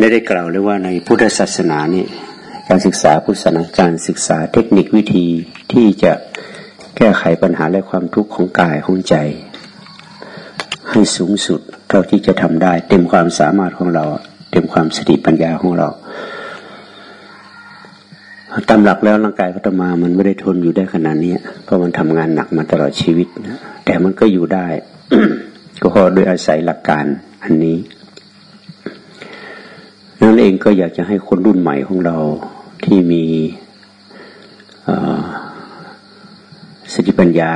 ได้ได้กล่าวเลยว่าในพุทธศาสนานี่การศึกษาพุทธศาสนาการศึกษาเทคนิควิธีที่จะแก้ไขปัญหาและความทุกข์ของกายของใจ ให้สูงสุดเท่าที่จะทำได้ เต็มความสามารถของเรา เต็มความสติปัญญาของเราตามหลักแล้วร่างกายพัฒมามันไม่ได้ทนอยู่ได้ขนาดนี้เพราะมันทำงานหนักมาตลอดชีวิตแต่มันก็อยู่ได้ ก็เพราะโดยอาศัยหลักการอันนี้ นั่นเองก็อยากจะให้คนรุ่นใหม่ของเราที่มีสติปัญญา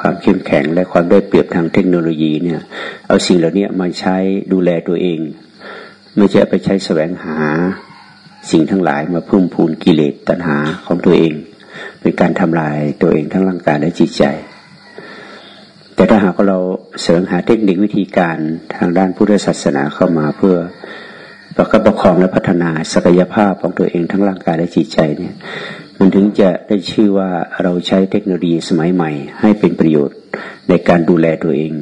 ความเข้มแข็งและความได้เปรียบทางเทคโนโลยีเนี่ย เอาสิ่งเหล่านี้มาใช้ดูแลตัวเอง ไม่ใช่ไปใช้แสวงหาสิ่งทั้งหลายมาเพิ่มพูนกิเลสตัณหาของตัวเอง เป็นการทำลายตัวเองทั้งร่างกายและจิตใจ แต่ถ้าหากเราเสริมหาเทคนิควิธีการทางด้านพุทธศาสนาเข้ามาเพื่อ ประคับประคองและพัฒนาศักยภาพของตัวเองทั้งร่างกายและจิตใจเนี่ยมันถึงจะได้ชื่อว่าเราใช้เทคโนโลยีสมัยใหม่ ให้เป็นประโยชน์ในการดูแลตัวเอง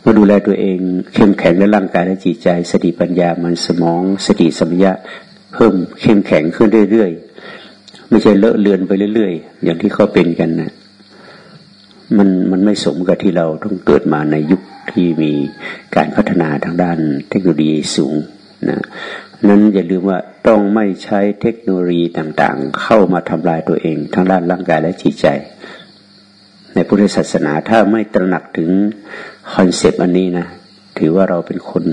เมื่อดูแลตัวเองเข้มแข็งและร่างกายและจิตใจ สติปัญญามันสมองสติสัมยาเพิ่มเข้มแข็งขึ้นเรื่อยๆไม่ใช่เลอะเลือนไปเรื่อยๆ อย่างที่เขาเป็นกันนะมันมันไม่สมกับที่เราต้องเกิดมาในยุค ที่มีการพัฒนาทางด้านเทคโนโลยีสูงนะนั้นอย่าลืมว่าต้องไม่ใช้เทคโนโลยีต่างๆ เข้ามาทำลายตัวเองทั้งด้านร่างกายและจิตใจ ในพุทธศาสนาถ้าไม่ตระหนักถึง concept อันนี้นะถือว่าเราเป็นคน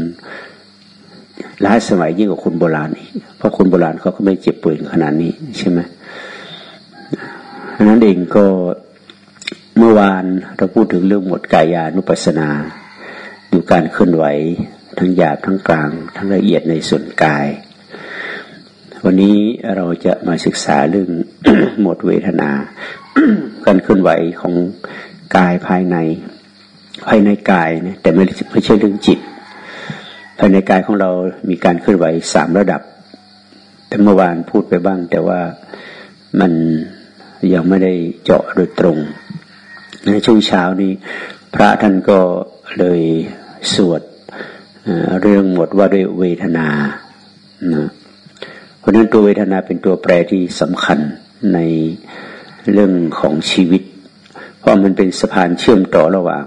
ล้าสมัยยิ่งกว่าคนโบราณอีกเพราะคนโบราณเขาก็ไม่เจ็บป่วยขนาดนี้ใช่ไหมนั้นเองก็เมื่อวานเราพูดถึงเรื่องหมดกายานุปัสนา ดูการเคลื่อนไหวทั้งหยาบทั้งกลาง ทั้งละเอียดในส่วนกาย วันนี้เราจะมาศึกษาเรื่องหมดเวทนา การเคลื่อนไหวของกายภายใน ภายในกายนะแต่ไม่ไม่ใช่เรื่องจิต ภายในกายของเรามีการเคลื่อนไหวสามระดับ แต่เมื่อวานพูดไปบ้าง แต่ว่ามันยังไม่ได้เจาะโดยตรง ในช่วงเช้านี้พระท่านก็เลย สวดเรื่องหมดว่าด้วยเวทนานะเพราะนั้นตัวเวทนาเป็นตัวแปรที่สำคัญในเรื่องของชีวิต เพราะมันเป็นสะพานเชื่อมต่อระหว่าง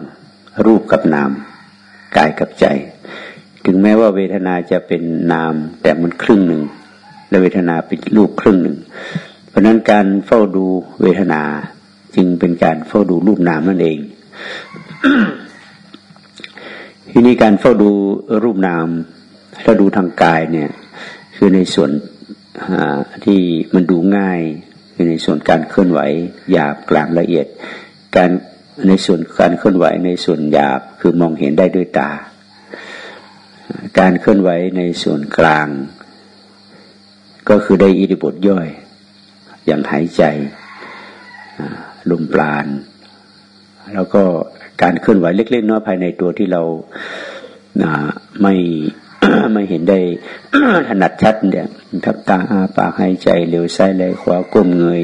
รูปกับนามกายกับใจ ถึงแม้ว่าเวทนาจะเป็นนาม แต่มันครึ่งหนึ่ง และเวทนาเป็นรูปครึ่งหนึ่ง เพราะนั้นการเฝ้าดูเวทนาจึงเป็นการเฝ้าดูรูปนามนั่นเอง ทีนี้การเฝ้าดูรูปนามถ้าดูทางกายเนี่ย คือในส่วนที่มันดูง่ายคือในส่วนการเคลื่อนไหวหยาบกลางละเอียด การในส่วนการเคลื่อนไหวในส่วนหยาบคือมองเห็นได้ด้วยตา การเคลื่อนไหวในส่วนกลาง ก็คือได้อิริบทย่อย อย่างหายใจลมปราณแล้วก็ การเคลื่อนไหวเล็กๆน้อยภายในตัวที่เราไม่ไม่เห็นได้ถนัดชัดเนี่ยทับตาอาปากหายใจเร็วซ้ายไหลขวาก้มเงย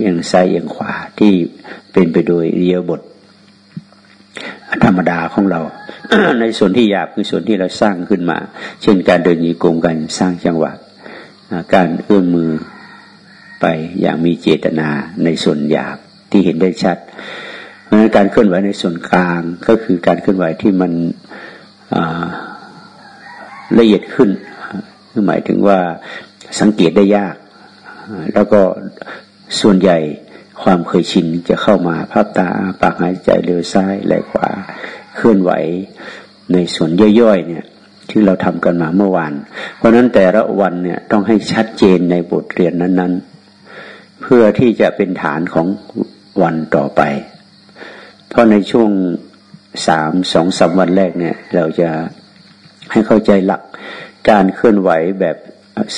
อย่างซ้ายอย่างขวาที่เป็นไปโดยเรียบทธรรมดาของเรา ในส่วนที่หยาบคือส่วนที่เราสร้างขึ้นมา เช่นการเดินยีกลมกันสร้างจังหวะการเอื้อมมือไปอย่างมีเจตนาในส่วนหยาบที่เห็นได้ชัด เพราะการเคลื่อนไหวในส่วนกลางก็คือการเคลื่อนไหวที่มันละเอียดขึ้นคือหมายถึงว่าสังเกตได้ยาก แล้วก็ส่วนใหญ่ความเคยชินจะเข้ามาภาพตาปากหายใจเร็วซ้ายไหลขวาเคลื่อนไหวในส่วนย่อยๆเนี่ยที่เราทำกันมาเมื่อวาน เพราะนั้นแต่ละวันเนี่ยต้องให้ชัดเจนในบทเรียนนั้น ๆ เพื่อที่จะเป็นฐานของวันต่อไป เพราะในช่วงสามสองสาวันแรกเนี่ย เราจะให้เข้าใจหลักการเคลื่อนไหวแบบ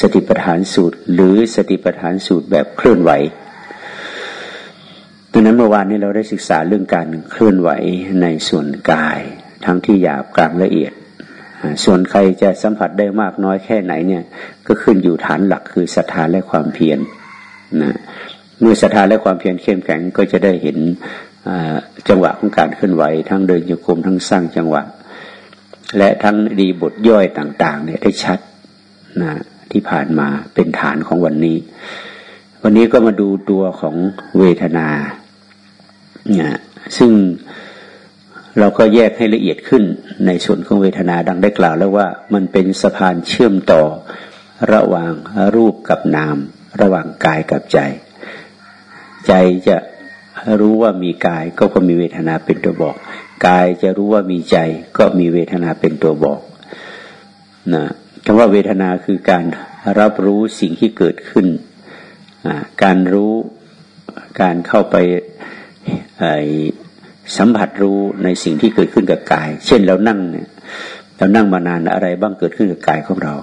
สติปัฏฐานสูตร หรือสติปัฏฐานสูตรแบบเคลื่อนไหวดังนั้นเมื่อวานนี้เราได้ศึกษาเรื่องการเคลื่อนไหวในส่วนกาย ทั้งที่หยาบกลางละเอียด ส่วนใครจะสัมผัสได้มากน้อยแค่ไหนเนี่ยก็ขึ้นอยู่ฐานหลักคือศรัทธาและความเพียรนะเมื่อศรัทธาและความเพียรเข้มแข็งก็จะได้เห็น จังหวะของการเคลื่อนไหว ทั้งเดินโยกมทั้งสร้างจังหวะ และทั้งดีบทย่อยต่าง ๆ เนี่ยได้ชัดนะที่ผ่านมาเป็นฐานของวันนี้ วันนี้ก็มาดูตัวของเวทนาเนี่ยซึ่งเราก็แยกให้ละเอียดขึ้นในส่วนของเวทนาดังได้กล่าวแล้วว่ามันเป็นสะพานเชื่อมต่อระหว่างรูปกับนาม ระหว่างกายกับใจ ใจจะ รู้ว่ามีกายก็ก็มีเวทนาเป็นตัวบอก กายจะรู้ว่ามีใจ ก็มีเวทนาเป็นตัวบอกนะคำว่าเวทนาคือการรับรู้สิ่งที่เกิดขึ้น การรู้การเข้าไปสัมผัสรู้ในสิ่งที่เกิดขึ้นกับกาย เช่นเรานั่งเนี่ยเรานั่งมานานอะไรบ้างเกิดขึ้นกับกายของเรา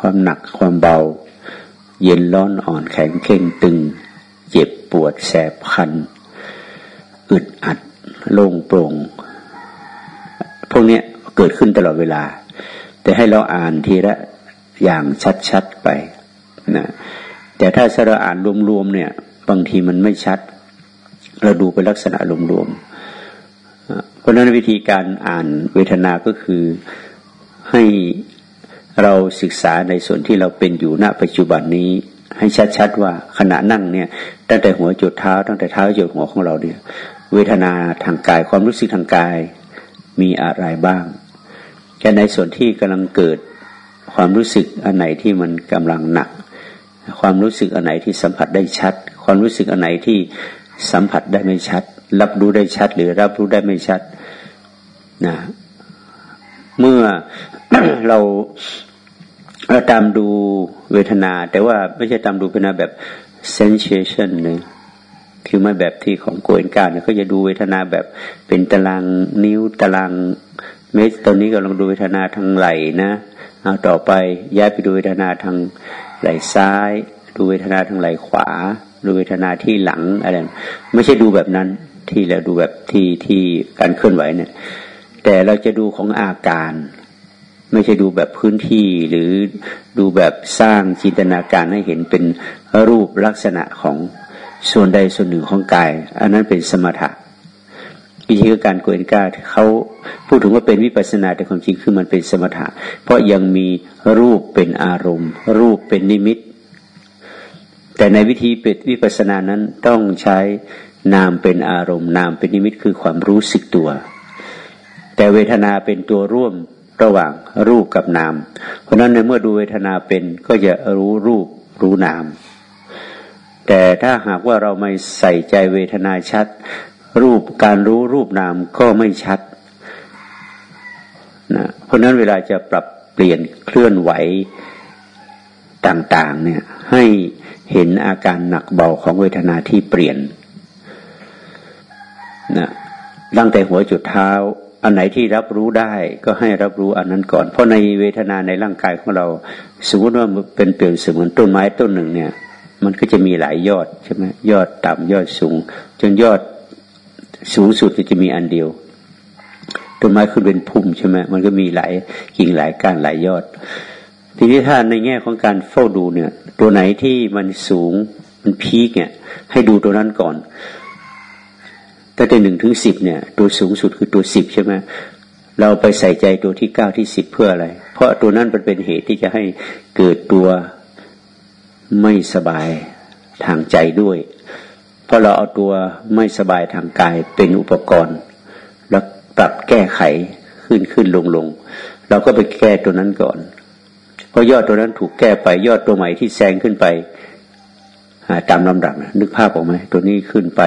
ความหนักความเบา เย็นร้อนอ่อนแข็งเข่งตึง เจ็บ ปวดแสบคัน อึดอัดโล่งโปร่งพวกนี้เกิดขึ้นตลอดเวลา แต่ให้เราอ่านทีละอย่างชัดๆไปนะแต่ถ้าเราอ่านรวมๆเนี่ย บางทีมันไม่ชัด เราดูเป็นลักษณะรวมๆเพราะนั้นวิธีการอ่านเวทนาก็คือให้เราศึกษาในส่วนที่เราเป็นอยู่ณปัจจุบันนี้ ให้ชัดๆว่าขณะนั่งเนี่ยตั้งแต่หัวจุดเท้า ตั้งแต่เท้าจุดหัวของเราเนี่ย เวทนาทางกายความรู้สึกทางกายมีอะไรบ้างแค่ในส่วนที่กำลังเกิดความรู้สึกอันไหนที่มันกำลังหนัก ความรู้สึกอันไหนที่สัมผัสได้ชัด ความรู้สึกอันไหนที่สัมผัสได้ไม่ชัด รับรู้ได้ชัด หรือรับรู้ได้ไม่ชัดนะเมื่อเรา ตามดูเวทนา แต่ว่าไม่ใช่ตามดูเวทนาแบบ sensation เนี่ยคือไม่แบบที่ของโกเอนการเนี่ยเขาจะดูเวทนาแบบเป็นตารางนิ้วตารางเมตรตอนนี้ก็ลองดูเวทนาทางไหลนะเอาต่อไปย้ายไปดูเวทนาทางไหลซ้าย ดูเวทนาทางไหลขวา ดูเวทนาที่หลังอะไรไม่ใช่ดูแบบนั้นที่เราดูแบบที่ที่การเคลื่อนไหวเนี่ย แต่เราจะดูของอาการ ไม่ใช่ดูแบบพื้นที่หรือดูแบบสร้างจินตนาการให้เห็นเป็นรูปลักษณะของส่วนใดส่วนหนึ่งของกาย อันนั้นเป็นสมถะวิธีการโกเอนกาเขาพูดถึงว่าเป็นวิปัสนาแต่ความจริงคือมันเป็นสมถะ เพราะยังมีรูปเป็นอารมณ์ รูปเป็นนิมิต แต่ในวิธีเปิดวิปัสสนานั้นต้องใช้นามเป็นอารมณ์ นามเป็นนิมิตคือความรู้สึกตัว แต่เวทนาเป็นตัวร่วม ระหว่างรูปกับนาม เพราะนั้นในเมื่อดูเวทนาเป็นก็จะรู้รูปรู้นาม แต่ถ้าหากว่าเราไม่ใส่ใจเวทนาชัด รูปการรู้รูปนามก็ไม่ชัดนะเพราะนั้นเวลาจะปรับเปลี่ยนเคลื่อนไหวต่างๆเนี่ยให้เห็นอาการหนักเบาของเวทนาที่เปลี่ยนนะตั้งแต่หัวจุดเท้า อันไหนที่รับรู้ได้ก็ให้รับรู้อันนั้นก่อน เพราะในเวทนาในร่างกายของเรา สมมติว่าเป็นเปลี่ยนเสมือนต้นไม้ต้นหนึ่งเนี่ย มันก็จะมีหลายยอดใช่ไหมยอดต่ำยอดสูง จนยอดสูงสุดจะมีอันเดียวต้นไม้ขึ้นเป็นพุ่มใช่ไหมมันก็มีหลายกิ่งหลายก้านหลายยอด ทีนี้ถ้าในแง่ของการเฝ้าดูเนี่ย ตัวไหนที่มันสูงมันพีกเนี่ย ให้ดูตัวนั้นก่อน ตั้งแต่หนึ่งถึงสิบเนี่ย ตัวสูงสุดคือตัวสิบใช่ไหมเราไปใส่ใจตัวที่เก้าที่สิบเพื่ออะไร เพราะตัวนั้นมันเป็นเหตุที่จะให้เกิดตัวไม่สบายทางใจด้วย เพราะเราเอาตัวไม่สบายทางกายเป็นอุปกรณ์ แล้วปรับแก้ไขขึ้นขึ้นลงลงเราก็ไปแก้ตัวนั้นก่อนพอยอดตัวนั้นถูกแก้ไปยอดตัวใหม่ที่แซงขึ้นไปตามลำดับนึกภาพออกไหมตัวนี้ขึ้นไป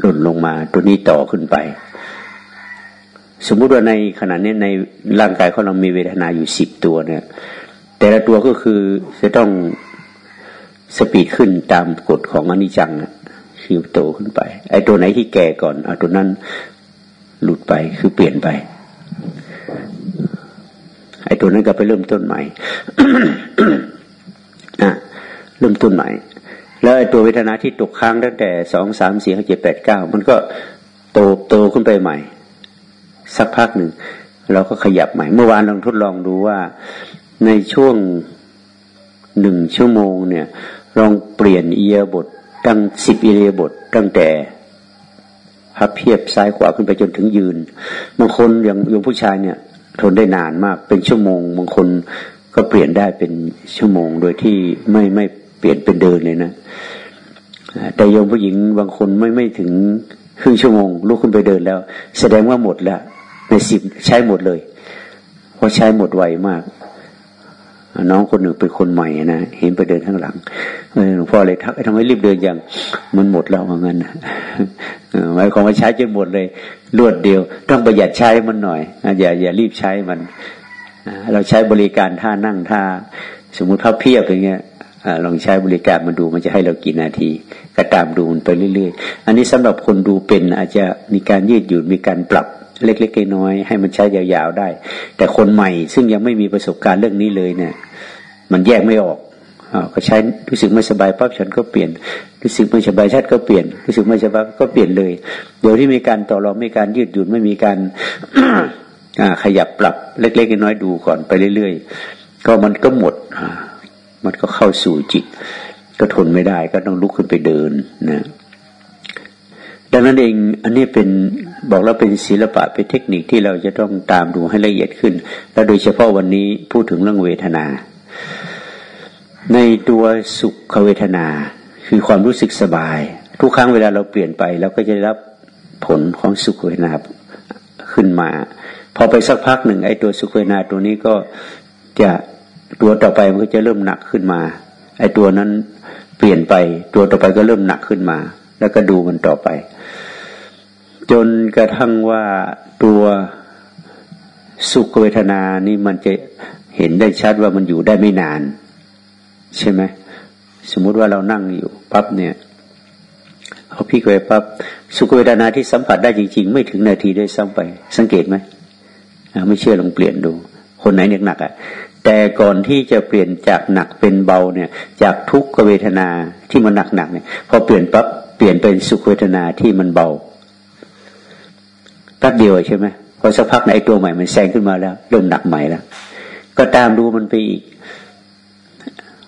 หล่นลงมา ตัวนี้ต่อขึ้นไป สมมุติว่าในขณะนี้ในร่างกายของเรามีเวทนาอยู่สิบตัวเนี่ย แต่ละตัวก็คือจะต้องสปีดขึ้นตามกฎของอนิจจังคือโตขึ้นไป ไอ้ตัวไหนที่แก่ก่อนเอาตัวนั้นหลุดไปคือเปลี่ยนไป ไอ้ตัวนั้นก็ไปเริ่มต้นใหม่นะเริ่มต้นใหม่ แล้วไอ้ตัวเวทนาที่ตกค้างตั้งแต่สองสามสี่ห้าเจ็ดแปดเก้ามันก็โตโตขึ้นไปใหม่ สักพักหนึ่ง เราก็ขยับใหม่ เมื่อวานลองทดลองดูว่าในช่วงหนึ่งชั่วโมงเนี่ย ลองเปลี่ยนเอียบทตั้งสิบเอียบทตั้งแต่พับเพียบซ้ายขวาขึ้นไปจนถึงยืนบางคนอย่างโยมผู้ชายเนี่ย ทนได้นานมากเป็นชั่วโมงบางคนก็เปลี่ยนได้เป็นชั่วโมงโดยที่ไม่ไม่ เปลี่ยนเป็นเดินเลยนะแต่โยมผู้หญิงบางคนไม่ไม่ถึงครึ่งชั่วโมงลุกขึ้นไปเดินแล้ว แสดงว่าหมดแล้วในสิบใช้หมดเลย เพราะใช้หมดไวมาก น้องคนหนึ่งเป็นคนใหม่นะเห็นไปเดินข้างหลังหลวงพ่อเลยทักทำไมรีบเดินอย่างมันหมดแล้วว่างั้นหมายความว่าใช้จนหมดเลย รวดเดียว ต้องประหยัดใช้มันหน่อยอย่าอย่ารีบใช้มันเราใช้บริการท่านั่งท่า สมมุติพับเพียบอย่างเงี้ย ลองใช้บริการมาดูมันจะให้เรากี่นาที ก็ตามดูมันไปเรื่อย ๆ อันนี้สำหรับคนดูเป็นอาจจะมีการยืดหยุ่นมีการปรับเล็กๆน้อยๆให้มันใช้ยาวๆได้ แต่คนใหม่ซึ่งยังไม่มีประสบการณ์เรื่องนี้เลยเนี่ย มันแยกไม่ออกก็ใช้รู้สึกไม่สบายปั๊บฉันก็เปลี่ยน รู้สึกไม่สบายชัดก็เปลี่ยน รู้สึกไม่สบายก็เปลี่ยนเลย โดยที่มีการต่อรองไม่การยืดหยุ่นไม่มีการขยับปรับเล็กๆน้อยๆดูก่อนไปเรื่อยๆ ก็มันก็หมด มันก็เข้าสู่จิต ก็ทนไม่ได้ก็ต้องลุกขึ้นไปเดินนะดังนั้นเองอันนี้เป็นบอกเราเป็นศิลปะเป็นเทคนิคที่เราจะต้องตามดูให้ละเอียดขึ้น และโดยเฉพาะวันนี้พูดถึงเรื่องเวทนา ในตัวสุขเวทนา คือความรู้สึกสบาย ทุกครั้งเวลาเราเปลี่ยนไปเราก็จะรับผลของสุขเวทนาขึ้นมา พอไปสักพักหนึ่งไอ้ตัวสุขเวทนาตัวนี้ก็จะ ตัวต่อไปมันก็จะเริ่มหนักขึ้นมา ไอ้ตัวนั้นเปลี่ยนไป ตัวต่อไปก็เริ่มหนักขึ้นมา แล้วก็ดูมันต่อไป จนกระทั่งว่าตัวสุขเวทนานี่มันจะเห็นได้ชัดว่ามันอยู่ได้ไม่นาน ใช่ไหมสมมุติว่าเรานั่งอยู่ปั๊บเนี่ยเขาพี่ไปปั๊บสุขเวทนาที่สัมผัสได้จริง ๆ ไม่ถึงนาทีได้ซ้ำไป สังเกตไหมไม่เชื่อลองเปลี่ยนดู คนไหนหนักๆอะ แต่ก่อนที่จะเปลี่ยนจากหนักเป็นเบาเนี่ย จากทุกขเวทนาที่มันหนักหนักเนี่ยพอเปลี่ยนปั๊บเปลี่ยนเป็นสุขเวทนาที่มันเบาแป๊บเดียวใช่ไหมพอสักพักไหนตัวใหม่มันแซงขึ้นมาแล้วเริ่มหนักใหม่แล้วก็ตามดูมันไปอีก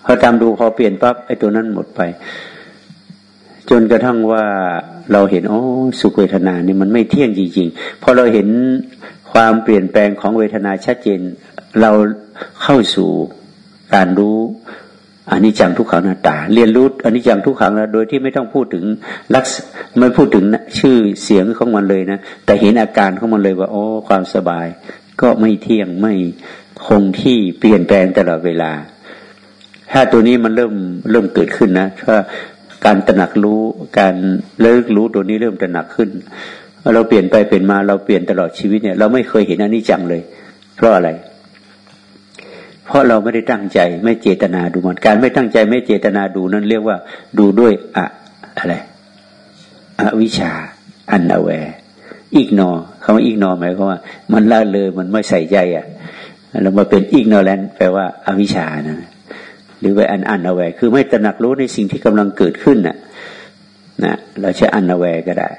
พอตามดูพอเปลี่ยนปั๊บไอ้ตัวนั้นหมดไป จนกระทั่งว่าเราเห็นโอ้สุขเวทนานี่มันไม่เที่ยงจริงๆพอเราเห็น ความเปลี่ยนแปลงของเวทนาชัดเจน เราเข้าสู่การรู้อันนี้จังทุกขังนาตา เรียนรู้อันนี้จังทุกขังนะโดยที่ไม่ต้องพูดถึงลักษไม่พูดถึงชื่อเสียงของมันเลยนะแต่เห็นอาการของมันเลยว่าโอ้ความสบาย ก็ไม่เที่ยงไม่คงที่เปลี่ยนแปลงตลอดเวลา ถ้าตัวนี้มันเริ่มเริ่มเกิดขึ้นนะถ้าการตระหนักรู้การเลิกรู้ตัวนี้เริ่มตระหนักขึ้น เราเปลี่ยนไปเปลี่ยนมาเราเปลี่ยนตลอดชีวิตเนี่ย เราไม่เคยเห็นอนนี้จังเลย เพราะอะไร เพราะเราไม่ได้ตั้งใจไม่เจตนาดูมันการไม่ตั้งใจไม่เจตนาดูนั้นเรียกว่า ดูด้วยอะอะไรอวิชาอันอแวอีกนอคำว่าอีกนอหมายความว่า มันละเลยมันไม่ใส่ใจอะเรามาเป็นอีกนอแลนแปลว่าอวิชานะหรือว่าอันอันอแวคือไม่ตระหนักรู้ในสิ่งที่กำลังเกิดขึ้นน่ะนะเราใช้อันอแวก็ได้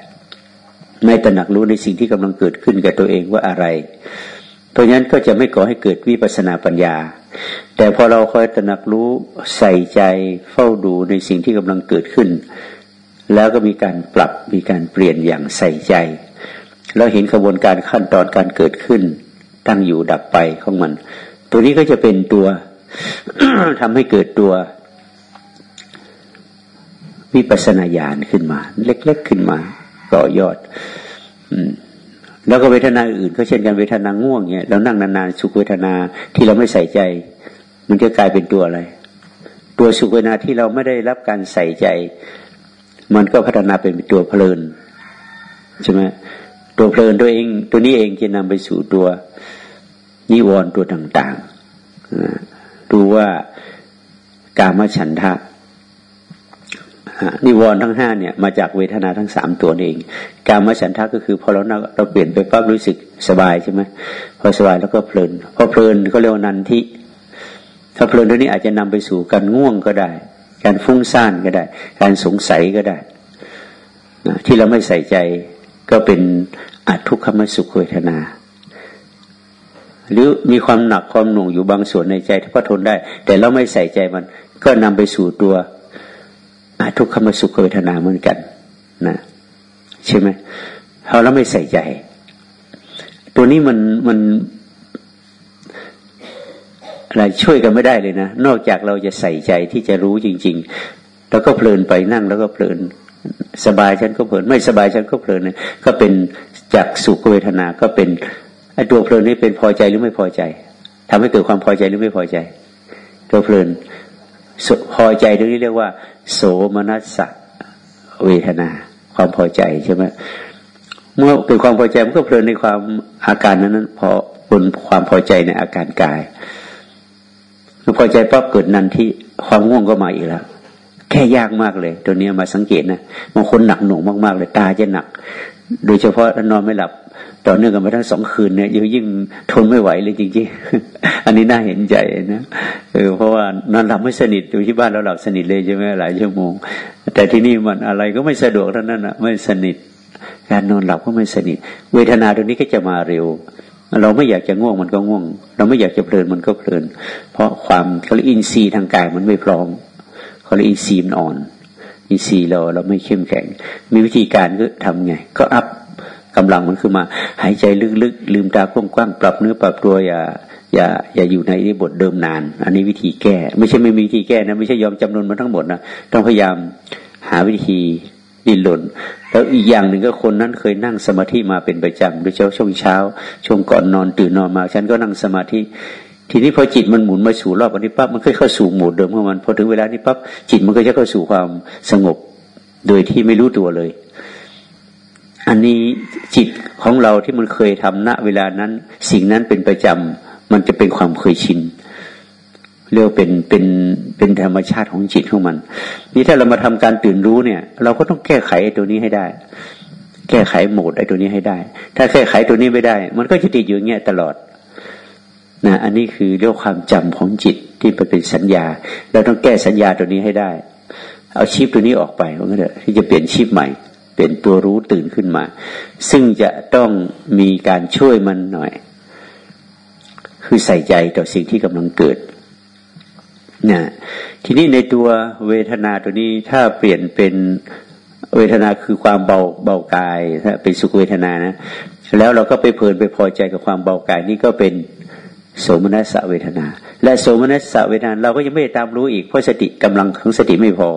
ไม่ตระหนักรู้ในสิ่งที่กำลังเกิดขึ้นกับตัวเองว่าอะไร เพราะฉะนั้นก็จะไม่ก่อให้เกิดวิปัสนาปัญญา แต่พอเราคอยตระหนักรู้ใส่ใจเฝ้าดูในสิ่งที่กำลังเกิดขึ้น แล้วก็มีการปรับมีการเปลี่ยนอย่างใส่ใจ เราเห็นกระบวนการขั้นตอนการเกิดขึ้น ตั้งอยู่ดับไปของมัน ตัวนี้ก็จะเป็นตัวทำให้เกิดตัววิปัสนาญาณขึ้นมา เล็ก ๆ ขึ้นมา ต่อยอด อืมแล้วก็เวทนาอื่นก็เช่นกันเวทนาง่วงเนี่ยเรานั่งนานๆสุขเวทนาที่เราไม่ใส่ใจ มันจะกลายเป็นตัวอะไร ตัวสุขเวทนาที่เราไม่ได้รับการใส่ใจ มันก็พัฒนาเป็นตัวเพลินใช่ไหมตัวเพลินตัวเอง ตัวนี้เองจะนำไปสู่ตัวนิวรณ์ตัวต่างๆดูว่า กามฉันทะ นิวรณ์ทั้งห้าเนี่ยมาจากเวทนาทั้งสามตัวเอง การมาฉันทะก็คือพอเราเราเปลี่ยนไปปั๊บรู้สึกสบายใช่ไหมพอสบายแล้วก็เพลิน พอเพลินก็เรียกว่านันทิ ถ้าเพลินตัวนี้อาจจะนำไปสู่การง่วงก็ได้ การฟุ้งซ่านก็ได้ การสงสัยก็ได้นะที่เราไม่ใส่ใจก็เป็นอัทุกขมสุขเวทนา หรือมีความหนักความหน่วงอยู่บางส่วนในใจที่พอทนได้ แต่เราไม่ใส่ใจมันก็นำไปสู่ตัว ทุกขมสุขเวทนาเหมือนกันนะใช่ไหมเอาแล้วไม่ใส่ใจ ตัวนี้มันมันอะไรช่วยกันไม่ได้เลยนะ นอกจากเราจะใส่ใจที่จะรู้จริง ๆ แล้วก็เพลินไปนั่งแล้วก็เพลิน สบายฉันก็เพลิน ไม่สบายฉันก็เพลินนะก็เป็นจากสุขเวทนาก็เป็นไอ้ตัวเพลินนี่เป็นพอใจหรือไม่พอใจทำให้เกิดความพอใจหรือไม่พอใจ ตัวเพลิน พอใจตรงนี้เรียกว่า โสมนัสสะเวทนา ความพอใจใช่ไหมเมื่อเกิดความพอใจมันก็เพลินในความอาการนั้นนั้นพอบนความพอใจในอาการกายพอใจปั๊บเกิดนันที่ความง่วงก็มาอีกแล้วแค่ยากมากเลย ตัวนี้มาสังเกตนะบางคนหนักหน่วงมากๆเลยตาจะหนัก โดยเฉพาะนอนไม่หลับ ต่อเนื่องกันมาทั้งสองคืนเนี่ยยิ่งยิ่งทนไม่ไหวเลยจริงๆ อันนี้น่าเห็นใจนะเออเพราะว่านอนหลับไม่สนิทอยู่ที่บ้านเราหลับสนิทเลยใช่ไหมหลายชั่วโมง แต่ที่นี่มันอะไรก็ไม่สะดวกเท่านั้นอะไม่สนิท การนอนหลับก็ไม่สนิท เวทนาตรงนี้ก็จะมาเร็ว เราไม่อยากจะง่วงมันก็ง่วง เราไม่อยากจะเพลินมันก็เพลิน เพราะความเขาเรียกอินทรีย์ทางกายมันไม่พร้อมเขาเรียกอินทรีย์มันอ่อนอินทรีย์เราเราไม่เข้มแข็ง มีวิธีการก็ทำไง ก็อัพ กำลังมันคือมา หายใจลึกๆลืมตากว้างๆปรับเนื้อปรับตัวอย่าอย่าอย่าอยู่ในบทเดิมนาน อันนี้วิธีแก้ ไม่ใช่ไม่มีวิธีแก้นะไม่ใช่ยอมจำนวนมันทั้งหมดนะต้องพยายามหาวิธีดิ้นหล่นแล้วอีกอย่างหนึ่งก็คนนั้นเคยนั่งสมาธิมาเป็นประจำโดยเฉพาะช่วงเช้า ช่วงก่อนนอนตื่นนอนมาฉันก็นั่งสมาธิทีนี้พอจิตมันหมุนมาสู่รอบอันนี้ปั๊บมันก็เข้าสู่โหมดเดิมของมันพอถึงเวลานี้ปั๊บจิตมันก็จะเข้าสู่ความสงบ โดยที่ไม่รู้ตัวเลย อันนี้จิตของเราที่มันเคยทำณเวลานั้น สิ่งนั้นเป็นประจำมันจะเป็นความเคยชินเรียกเป็นเป็นเป็นธรรมชาติของจิตของมัน นี่ถ้าเรามาทำการตื่นรู้เนี่ย เราก็ต้องแก้ไขไอ้ตัวนี้ให้ได้ แก้ไขโหมดไอ้ตัวนี้ให้ได้ ถ้าแก้ไขตัวนี้ไม่ได้ มันก็จะติดอยู่อย่างเงี้ยตลอดนะอันนี้คือเรื่องความจำของจิตที่ไปเป็นสัญญา เราต้องแก้สัญญาตัวนี้ให้ได้ เอาชิปตัวนี้ออกไปว่างั้นเถอะที่จะเปลี่ยนชิปใหม่ เป็นตัวรู้ตื่นขึ้นมา ซึ่งจะต้องมีการช่วยมันหน่อย คือใส่ใจต่อสิ่งที่กำลังเกิดนะทีนี้ในตัวเวทนาตัวนี้ถ้าเปลี่ยนเป็นเวทนาคือความเบาเบากายถ้าเป็นสุขเวทนานะแล้วเราก็ไปเพลินไปพอใจกับความเบากายนี่ก็เป็นโสมนัสเวทนา และโสมนัสเวทนา เราก็ยังไม่ได้ตามรู้อีกเพราะสติกำลังของสติไม่พอ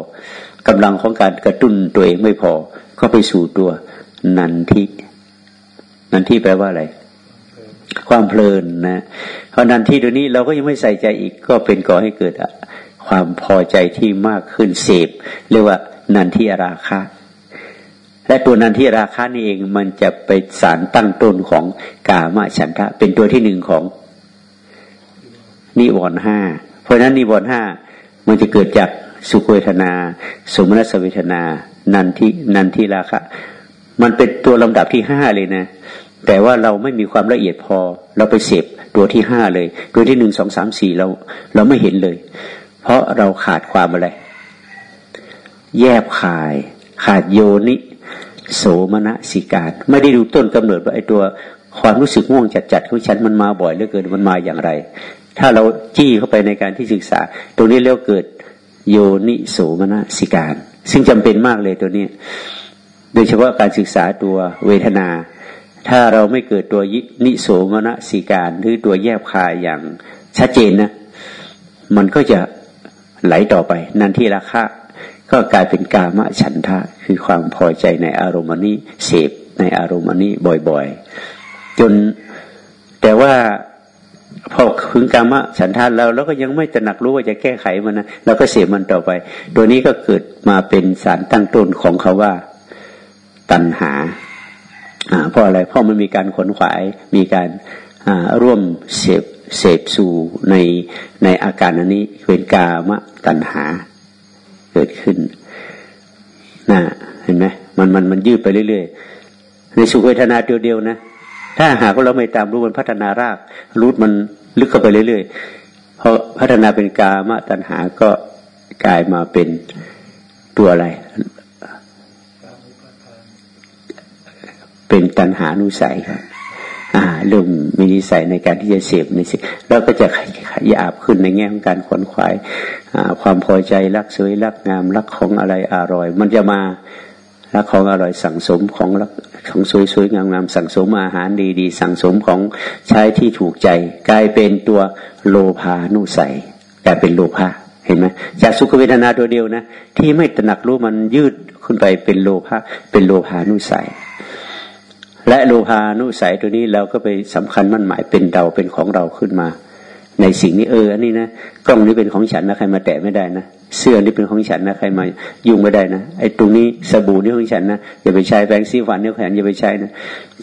กำลังของการกระตุ้นตัวเองไม่พอ ก็ไปสู่ตัวนันทินันทิแปลว่าอะไร ความเพลินนะเพราะนันทิตัวนี้เราก็ยังไม่ใส่ใจอีกก็เป็นก่อให้เกิดความพอใจที่มากขึ้นเสพเรียกว่านันทิราคะ และตัวนันทิราคะนี่เองมันจะไปสารตั้งต้นของกามฉันทะ เป็นตัวที่หนึ่งของนิวรณ์ห้าเพราะนั้นนิวรณ์ห้ามันจะเกิดจากสุขเวทนา สมนัสเวทนา นันทินันทิราคะ มันเป็นตัวลำดับที่ห้าเลยนะ แต่ว่าเราไม่มีความละเอียดพอ เราไปเสพตัวที่ห้าเลย ตัวที่หนึ่งสองสามสี่เราเราไม่เห็นเลย เพราะเราขาดความอะไร แยบขาย ขาดโยนิโสมณสิการ ไม่ได้ดูต้นกำเนิดว่าไอ้ตัวความรู้สึกง่วงจัดๆของฉันมันมาบ่อยเหลือเกินมันมาอย่างไร ถ้าเราจี้เข้าไปในการที่ศึกษา ตรงนี้เรียกเกิดโยนิโสมณสิการ ซึ่งจำเป็นมากเลยตัวนี้ โดยเฉพาะการศึกษาตัวเวทนา ถ้าเราไม่เกิดตัวนิโสมณสีการหรือตัวแยบคายอย่างชัดเจนนะ มันก็จะไหลต่อไป นันที่ราคะก็กลายเป็นกามฉันทะ คือความพอใจในอารมณ์นี้เสพในอารมณ์นี้บ่อยๆ จนแต่ว่า พอพึงกรรมะฉันทานเราแล้วก็ยังไม่ตระหนักรู้ว่าจะแก้ไขมันนะเราก็เสียมันต่อไป ตัวนี้ก็เกิดมาเป็นสารตั้งต้นของเขาว่าตัณหาอ่าเพราะอะไรเพราะมันมีการขนขวายมีการร่วมเสพเสพสู่ในในอาการอันนี้เป็นกามะตัณหาเกิดขึ้นนะเห็นไหมมันมันมันยืดไปเรื่อยๆ ในสุขเวทนาเดียวๆนะ ถ้าหากว่าเราไม่ตามรู้มันพัฒนารากรูทมันลึกเข้าไปเรื่อยๆเพราะพัฒนาเป็นกามตัณหาก็กลายมาเป็นตัวอะไร เป็นตัณหานุสัยครับอ่าเริ่มมีนิสัยในการที่จะเสพในสิ่งแล้วก็จะขยาบขึ้นในแง่ของการขวนขวายความพอใจรักสวยรักงามรักของอะไรอร่อย มันจะมา รักของอร่อยสั่งสมของของสวยๆงามๆสั่งสมอาหารดีๆ สั่งสมของใช้ที่ถูกใจ กลายเป็นตัวโลภานุสัยกลายเป็นโลภะเห็นไหมจากสุขเวทนาตัวเดียวนะ ที่ไม่ตระหนักรู้มันยืดขึ้นไปเป็นโลภะเป็นโลภานุสัย และโลภานุสัยตัวนี้เราก็ไปสำคัญมั่นหมายเป็นเราเป็นของเราขึ้นมา ในสิ่งนี้เอออันนี้นะกล้องนี้เป็นของฉันนะใครมาแตะไม่ได้นะเสื้อนี่เป็นของฉันนะใครมายุ่งไม่ได้นะไอ้ตรงนี้สบู่นี่ของฉันนะอย่าไปใช้แปรงสีฟันนี่ของฉันอย่าไปใช้นะ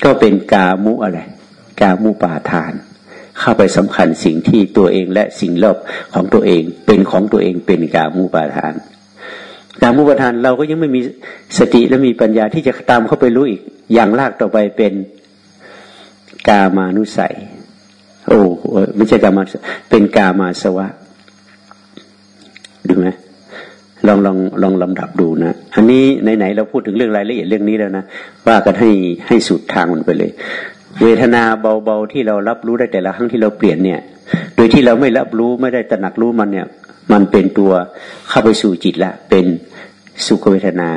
ก็เป็นกามุอะไร กามุปาทาน เข้าไปสำคัญสิ่งที่ตัวเองและสิ่งรอบของตัวเอง เป็นของตัวเองเป็นกามุปาทานกามุปาทานเราก็ยังไม่มีสติและมีปัญญาที่จะตามเข้าไปรู้อีก อย่างลากต่อไปเป็นกามานุสัย โอ้ไม่ใช่กามาเป็นกามาสวะดูไหมลองลองลองลำดับดูนะอันนี้ไหนๆเราพูดถึงเรื่องรายละเอียดเรื่องนี้แล้วนะว่ากันให้ให้สุดทางมันไปเลย เวทนาเบาๆที่เรารับรู้ได้แต่ละครั้งที่เราเปลี่ยนเนี่ย โดยที่เราไม่รับรู้ไม่ได้ตระหนักรู้มันเนี่ย มันเป็นตัวเข้าไปสู่จิตละ เป็นสุขเวทนา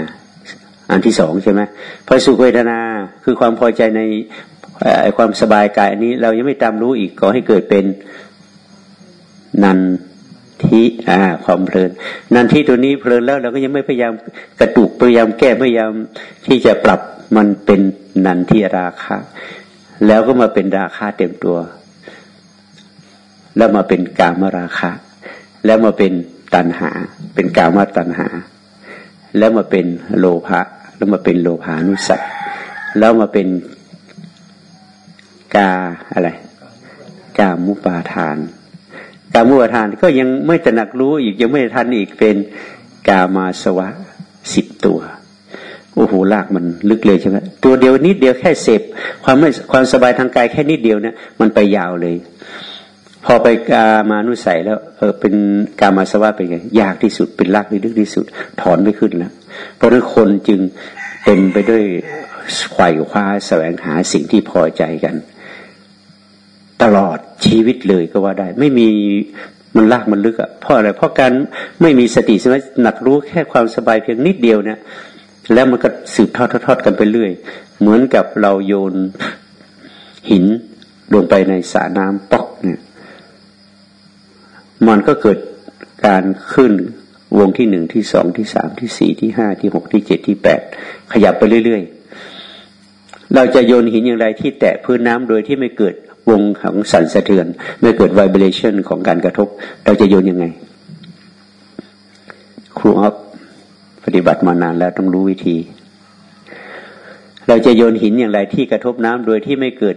อันที่สองใช่ไหมพอสุขเวทนาคือความพอใจใน ไอความสบายกายอันนี้ เรายังไม่ตามรู้อีกก็ให้เกิดเป็นนันทิอ่าความเพลิน นันทิตัวนี้เพลินแล้วเราก็ยังไม่พยายามกระตุกพยายามแก้พยายามที่จะปรับมันเป็นนันทิราคะ แล้วก็มาเป็นราคาเต็มตัว แล้วมาเป็นกามราคะ แล้วมาเป็นตัณหา เป็นกามตัณหา แล้วมาเป็นโลภะแล้วมาเป็นโลภานุสัตแล้วมาเป็น กาอะไร กามุปาทาน กามุปทานก็ยังไม่ตระหนักรู้อีกยังไม่ทันอีกเป็นกามาสวะสิบตัวโอ้โหลากมันลึกเลยใช่ไหมตัวเดียวนิดเดียวแค่เสพความไม่ความสบายทางกายแค่นิดเดียวเนี่ยมันไปยาวเลย พอไปกามานุสัยแล้ว เออเป็นกามาสวะเป็นไงยากที่สุดเป็นลากที่ลึกที่สุด ถอนไม่ขึ้นแล้ว เพราะนั้นคนจึงเต็มไปด้วยไขว่คว้าแสวงหาสิ่งที่พอใจกัน ตลอดชีวิตเลยก็ว่าได้ ไม่มีมันลากมันลึกอะ่ะเพราะอะไรเพราะการไม่มีสติใช่ไหมหนักรู้แค่ความสบายเพียงนิดเดียวเนี่ย แล้วมันก็สืบทอดทอดกันไปเรื่อย เหมือนกับเราโยนหินลงไปในสระน้ำปอกเนี่ย มันก็เกิดการขึ้นวงที่หนึ่งที่สองที่สามที่สี่ที่ห้าที่หกที่เจ็ดที่แปดขยับไปเรื่อยๆ เราจะโยนหินอย่างไรที่แตะพื้นน้ำโดยที่ไม่เกิด วงของสั่นสะเทือนไม่เกิดไวเบรชันของการกระทบ เราจะโยนยังไง ครูอัพปฏิบัติมานานแล้วต้องรู้วิธี เราจะโยนหินอย่างไรที่กระทบน้ำโดยที่ไม่เกิด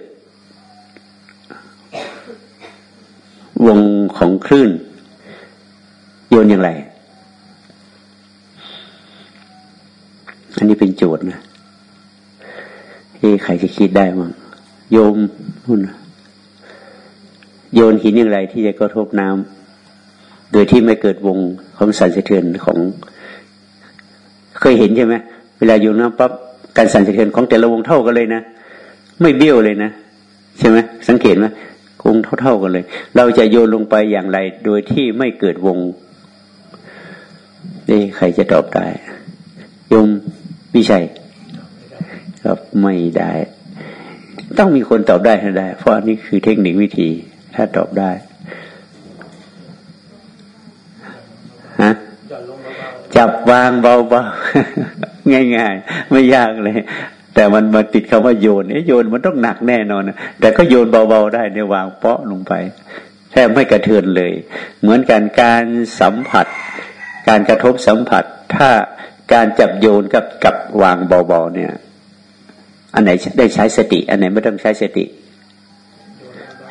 วงของคลื่น โยนอย่างไร อันนี้เป็นโจทย์นะเอ้ใครจะคิดได้มั้งโยมนู่น โยนหินอย่างไรที่จะกระทบน้ำโดยที่ไม่เกิดวงของสั่นสะเทือนของ เคยเห็นใช่ไหมเวลาโยนน้ำปั๊บการสั่นสะเทือนของแต่ละวงเท่ากันเลยนะไม่เบี้ยวเลยนะใช่ไหมสังเกตไหมวงเท่าๆกันเลย เราจะโยนลงไปอย่างไร โดยที่ไม่เกิดวงเอ๊ใครจะตอบได้โยมวิชัยครับไม่ได้ ต้องมีคนตอบได้ให้ได้ เพราะอันนี้คือเทคนิควิธี ถ้าตอบได้ฮะจับวางเบาๆง่าย ๆ ไม่ยากเลย แต่มันมาติดคำว่าโยนเอ้โยนมันต้องหนักแน่นอนแต่ก็โยนเบาๆได้เนี่ยวางเปาะลงไปแทบไม่กระเทือนเลย เหมือนกันการสัมผัส การกระทบสัมผัส ถ้าการจับโยนกับกับวางเบาๆเนี่ย อันไหนได้ใช้สติ อันไหนไม่ต้องใช้สติ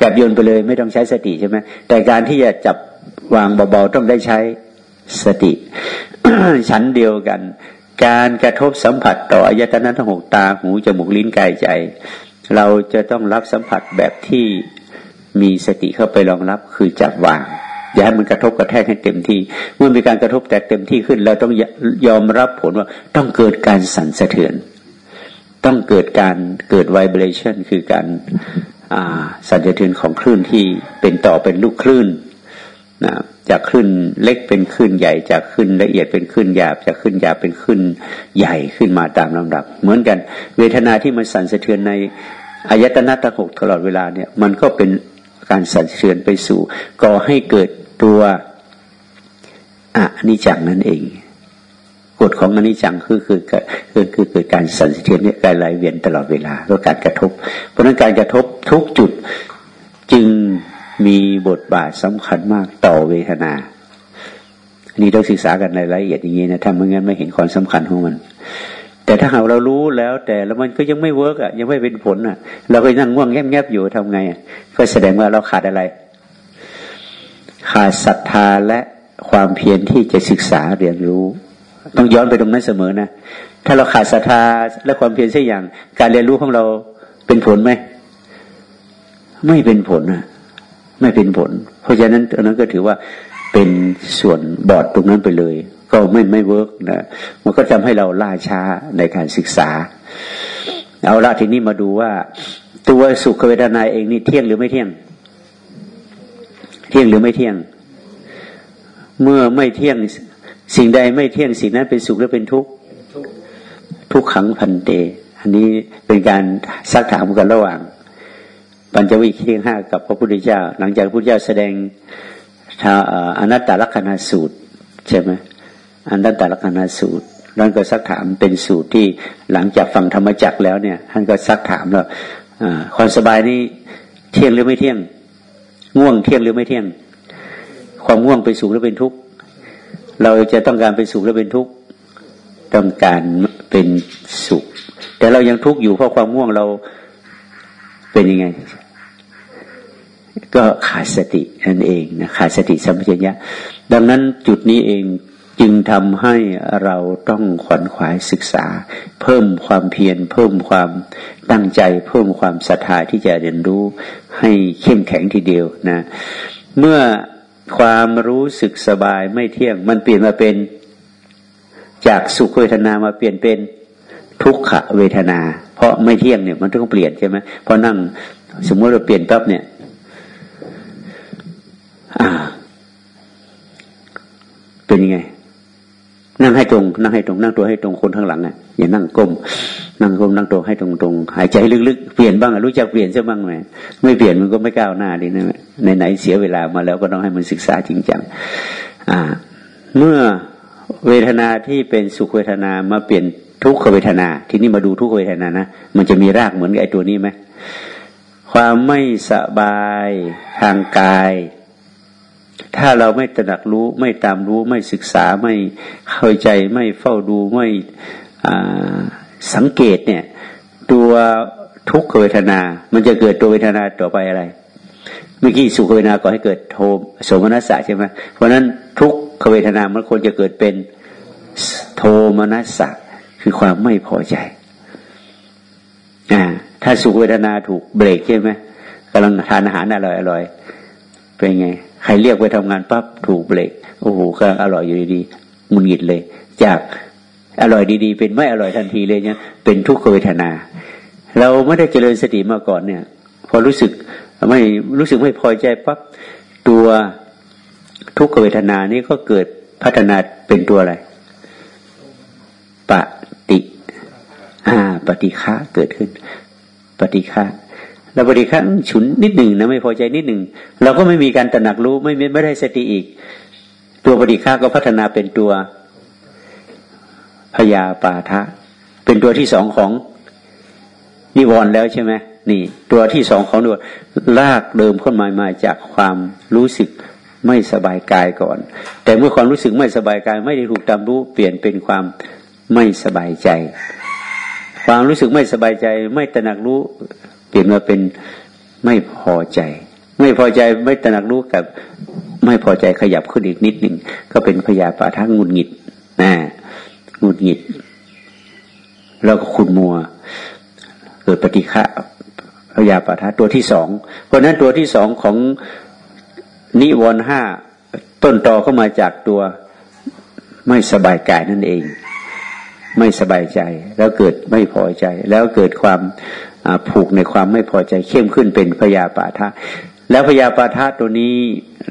จับโยนไปเลยไม่ต้องใช้สติใช่ไหมแต่การที่จะจับวางเบาๆต้องได้ใช้สติ ชั้นเดียวกัน การกระทบสัมผัสต่ออายตนะทั้งหกตาหูจมูกลิ้นกายใจ เราจะต้องรับสัมผัสแบบที่มีสติเข้าไปรองรับคือจับวาง อย่าให้มันกระทบกระแทกให้เต็มที่ เมื่อมีการกระทบแต่เต็มที่ขึ้น เราต้องยอมรับผลว่าต้องเกิดการสั่นสะเทือน ต้องเกิดการเกิดไวเบรชันคือการ สั่นสะเทือนของคลื่นที่เป็นต่อเป็นลูกคลื่นนะจากขึ้นเล็กเป็นขึ้นใหญ่ จากขึ้นละเอียดเป็นขึ้นหยาบ จากขึ้นหยาบเป็นขึ้นใหญ่ขึ้นมาตามลำดับ เหมือนกัน เวทนาที่มันสั่นสะเทือนในอายตนะตะหกตลอดเวลาเนี่ย มันก็เป็นการสั่นสะเทือนไปสู่ก่อให้เกิดตัวอนิจังนั่นเอง กฎของอนิจจังคือคือคือคือเกิดการสั่นสะเทือนเนี่ยการไหลเวียนตลอดเวลาแล้วการกระทบ เพราะนั้นการกระทบทุกจุดจึงมีบทบาทสำคัญมากต่อเวทนาอันนี้ต้องศึกษากันในรายละเอียดอย่างนี้นะถ้าไม่งั้นไม่เห็นความสำคัญของมัน แต่ถ้าหากเรารู้แล้วแต่แล้วมันก็ยังไม่ work อะยังไม่เป็นผลอะ เราก็นั่งง่วงแงบๆอยู่ทำไงก็แสดงว่าเราขาดอะไร ขาดศรัทธาและความเพียรที่จะศึกษาเรียนรู้ ต้องย้อนไปตรงนั้นเสมอนะถ้าเราขาดศรัทธาและความเพียรเช่นอย่าง การเรียนรู้ของเราเป็นผลไหมไม่เป็นผลนะไม่เป็นผล เพราะฉะนั้นอันนั้นก็ถือว่าเป็นส่วนบอดตรงนั้นไปเลย ก็ไม่ไม่เวิร์กนะมันก็ทำให้เราล่าช้าในการศึกษา เอาละทีนี้มาดูว่า ตัวสุขเวทนาเองนี่เที่ยงหรือไม่เที่ยง เที่ยงหรือไม่เที่ยง เมื่อไม่เที่ยง สิ่งใดไม่เที่ยงสิ่งนั้นเป็นสุขหรือเป็นทุกข์ทุกขังพันเต อันนี้เป็นการซักถามกันระหว่าง ปัญจวิคีห้ากับพระพุทธเจ้า หลังจากพระพุทธเจ้าแสดงอนัตตลักษณสูตรใช่ไหมอนัตตลักษณสูตรท่านก็ซักถามเป็นสูตรที่หลังจากฟังธรรมจักแล้วเนี่ยท่านก็ซักถามแล้วความสบายนี้เที่ยงหรือไม่เที่ยง ง่วงเที่ยงหรือไม่เที่ยง ความง่วงเป็นสุขหรือเป็นทุกข์ เราจะต้องการเป็นสุขหรือเป็นทุกข์ต้องการเป็นสุข แต่เรายังทุกข์อยู่เพราะความง่วงเราเป็นยังไง ก็ขาดสตินั่นเองนะขาดสติสัมปชัญญะดังนั้นจุดนี้เองจึงทำให้เราต้องขวนขวายศึกษา เพิ่มความเพียร เพิ่มความตั้งใจ เพิ่มความศรัทธาที่จะเรียนรู้ให้เข้มแข็งทีเดียวนะ เมื่อ ความรู้สึกสบายไม่เที่ยง มันเปลี่ยนมาเป็นจากสุขเวทนามาเปลี่ยนเป็นทุกขเวทนา เพราะไม่เที่ยงเนี่ย มันต้องเปลี่ยนใช่ไหมเพราะนั่งสมมติเราเปลี่ยนปั๊บเนี่ยเป็นยังไง นั่งให้ตรง นั่งให้ตรง นั่งตัวให้ตรงคนข้างหลังอะอย่านั่งก้ม นั่งก้มนั่งตรงให้ตรงตรงหายใจลึกๆเปลี่ยนบ้างรู้จักเปลี่ยนใช่บ้างไหมไม่เปลี่ยนมันก็ไม่ก้าวหน้าดีนะไหนๆเสียเวลามาแล้วก็ต้องให้มันศึกษาจริงจังอ่า เมื่อเวทนาที่เป็นสุขเวทนามาเปลี่ยนทุกขเวทนา ทีนี้มาดูทุกขเวทนานะมันจะมีรากเหมือนไอ้ตัวนี้ไหมความไม่สบายทางกาย ถ้าเราไม่ตระหนักรู้ไม่ตามรู้ไม่ศึกษาไม่เข้าใจไม่เฝ้าดูไม่สังเกตเนี่ย ตัวทุกขเวทนา มันจะเกิดตัวเวทนาต่อไปอะไรเมื่อกี้สุขเวทนาก่อให้เกิดโทสมนัสสะใช่ไหมเพราะนั้นทุกขเวทนามันควรจะเกิดเป็นโทมนัสสะคือความไม่พอใจอ่าถ้าสุขเวทนาถูกเบรกใช่ไหมกำลังทานอาหารอร่อยอร่อยเป็นไงใครเรียกไปทำงานปั๊บถูกเบรกโอ้โหกำลังอร่อยอยู่ดีๆมุนหงิดเลย จากอร่อยดีๆ เป็นไม่อร่อยทันทีเลยเนี่ยเป็นทุกขเวทนา เราไม่ได้เจริญสติมาก่อนเนี่ย พอรู้สึกไม่รู้สึกไม่พอใจปั๊บตัวทุกขเวทนานี้ก็เกิดพัฒนาเป็นตัวอะไรปฏิอ่าปฏิฆะเกิดขึ้น ปฏิฆะ เราบริครั้งฉุนนิดหนึ่งนะไม่พอใจนิดหนึ่งเราก็ไม่มีการตระหนักรู้ไม่ไม่ได้สติอีก ตัวปฏิฆาก็พัฒนาเป็นตัวพยาปาทะ เป็นตัวที่สองของนิวรณ์แล้วใช่ไหมนี่ ตัวที่สองของนิวรณ์ลากเดิมขึ้นมามาจากความรู้สึกไม่สบายกายก่อน แต่เมื่อความรู้สึกไม่สบายกาย ไม่ได้ถูกตามรู้เปลี่ยนเป็นความไม่สบายใจ ความรู้สึกไม่สบายใจ ไม่ตระหนักรู้ เปลี่ยนมาเป็นไม่พอใจ ไม่พอใจไม่ตระหนักรู้กับ ไม่พอใจขยับขึ้นอีกนิดหนึ่งก็เป็นพยาปาทั้งงุนหงิดนะงุนหงิด แล้วก็ขุนมัว เกิดปฏิฆะพยาปาทะตัวที่สองเพราะนั้นตัวที่สองของนิวรณ์ห้าต้นตอเข้ามาจากตัวไม่สบายกายนั่นเอง ไม่สบายใจ แล้วเกิดไม่พอใจ แล้วเกิดความ ผูกในความไม่พอใจเข้มขึ้นเป็นพยาปาทะ แล้วพยาปาทะตัวนี้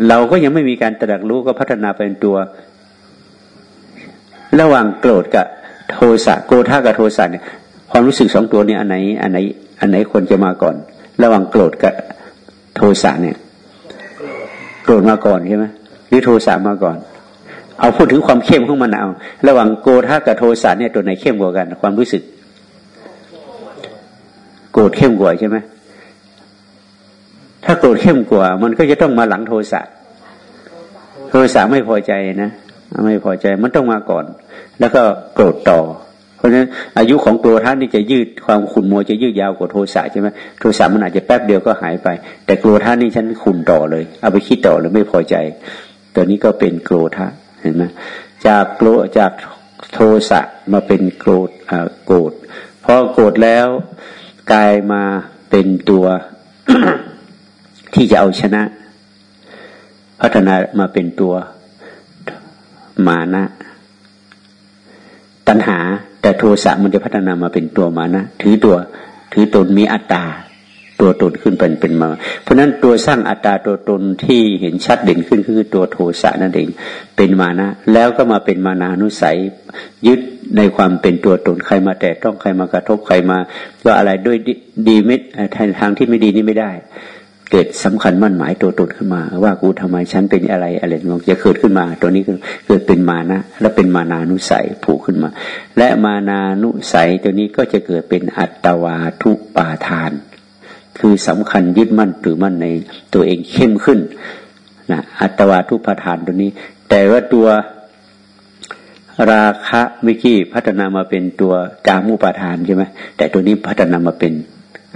เราก็ยังไม่มีการตระหนักรู้ก็พัฒนาเป็นตัว ระหว่างโกรธกับโทสะโกธากับโทสะเนี่ยความรู้สึกสองตัวนี้อันไหนอันไหน อันไหนควรจะมาก่อน ระหว่างโกรธกับโทสะเนี่ยโกรธมาก่อนใช่ไหมหรือโทสะมาก่อน เอาพูดถึงความเข้มของมันเอาระหว่างโกธากับโทสะเนี่ยตัวไหนเข้มกว่ากัน ความรู้สึก โกรธเข้มกว่าใช่ไหมถ้าโกรธเข้มกว่า มันก็จะต้องมาหลังโทสะโทสะไม่พอใจนะไม่พอใจมันต้องมาก่อน แล้วก็โกรธต่อ เพราะฉะนั้นอายุของตัวท่านนี่จะยืดความขุ่นมัวจะยืดยาวกว่าโทสะใช่ไหมโทสะมันอาจจะแป๊บเดียวก็หายไป แต่โกรธท่านนี่ฉันขุ่นต่อเลย เอาไปคิดต่อเลยไม่พอใจตัวนี้ก็เป็นโกรธะเห็นไหมจากโกรจากโทสะมาเป็นโกรธโกรธพอโกรธแล้ว กลายมาเป็นตัวที่จะเอาชนะ พัฒนามาเป็นตัวมานะ ตัณหา แต่โทสะมันจะพัฒนามาเป็นตัวมานะ ถือตัว ถือตนมีอัตตา ตัวตนขึ้นเป็นเป็นมา เพราะนั้นตัวสร้างอัตตาตัวตนที่เห็นชัดเด่นขึ้นคือตัวโทสะนั่นเองเป็นมานะ แล้วก็มาเป็นมานานุสัย ยึดในความเป็นตัวตนใครมาแต่ต้องใครมากระทบใครมาว่าอะไรด้วยดีไม่ทางที่ไม่ดีนี่ไม่ได้ เกิดสำคัญมั่นหมายตัวตนขึ้นมา ว่ากูทำไมฉันเป็นอะไรอะไรงงจะเกิดขึ้นมาตัวนี้เกิดเป็นมานะ และเป็นมานานุสัยผูกขึ้นมา และมานานุสัยตัวนี้ก็จะเกิดเป็นอัตวาทุปาทาน คือสำคัญยึดมั่นหรือมั่นในตัวเองเข้มขึ้นนะอัตวาทุปาทานตัวนี้ แต่ว่าตัวราคะวิกี้พัฒนามาเป็นตัวกามุปาทานใช่ไหมแต่ตัวนี้พัฒนามาเป็น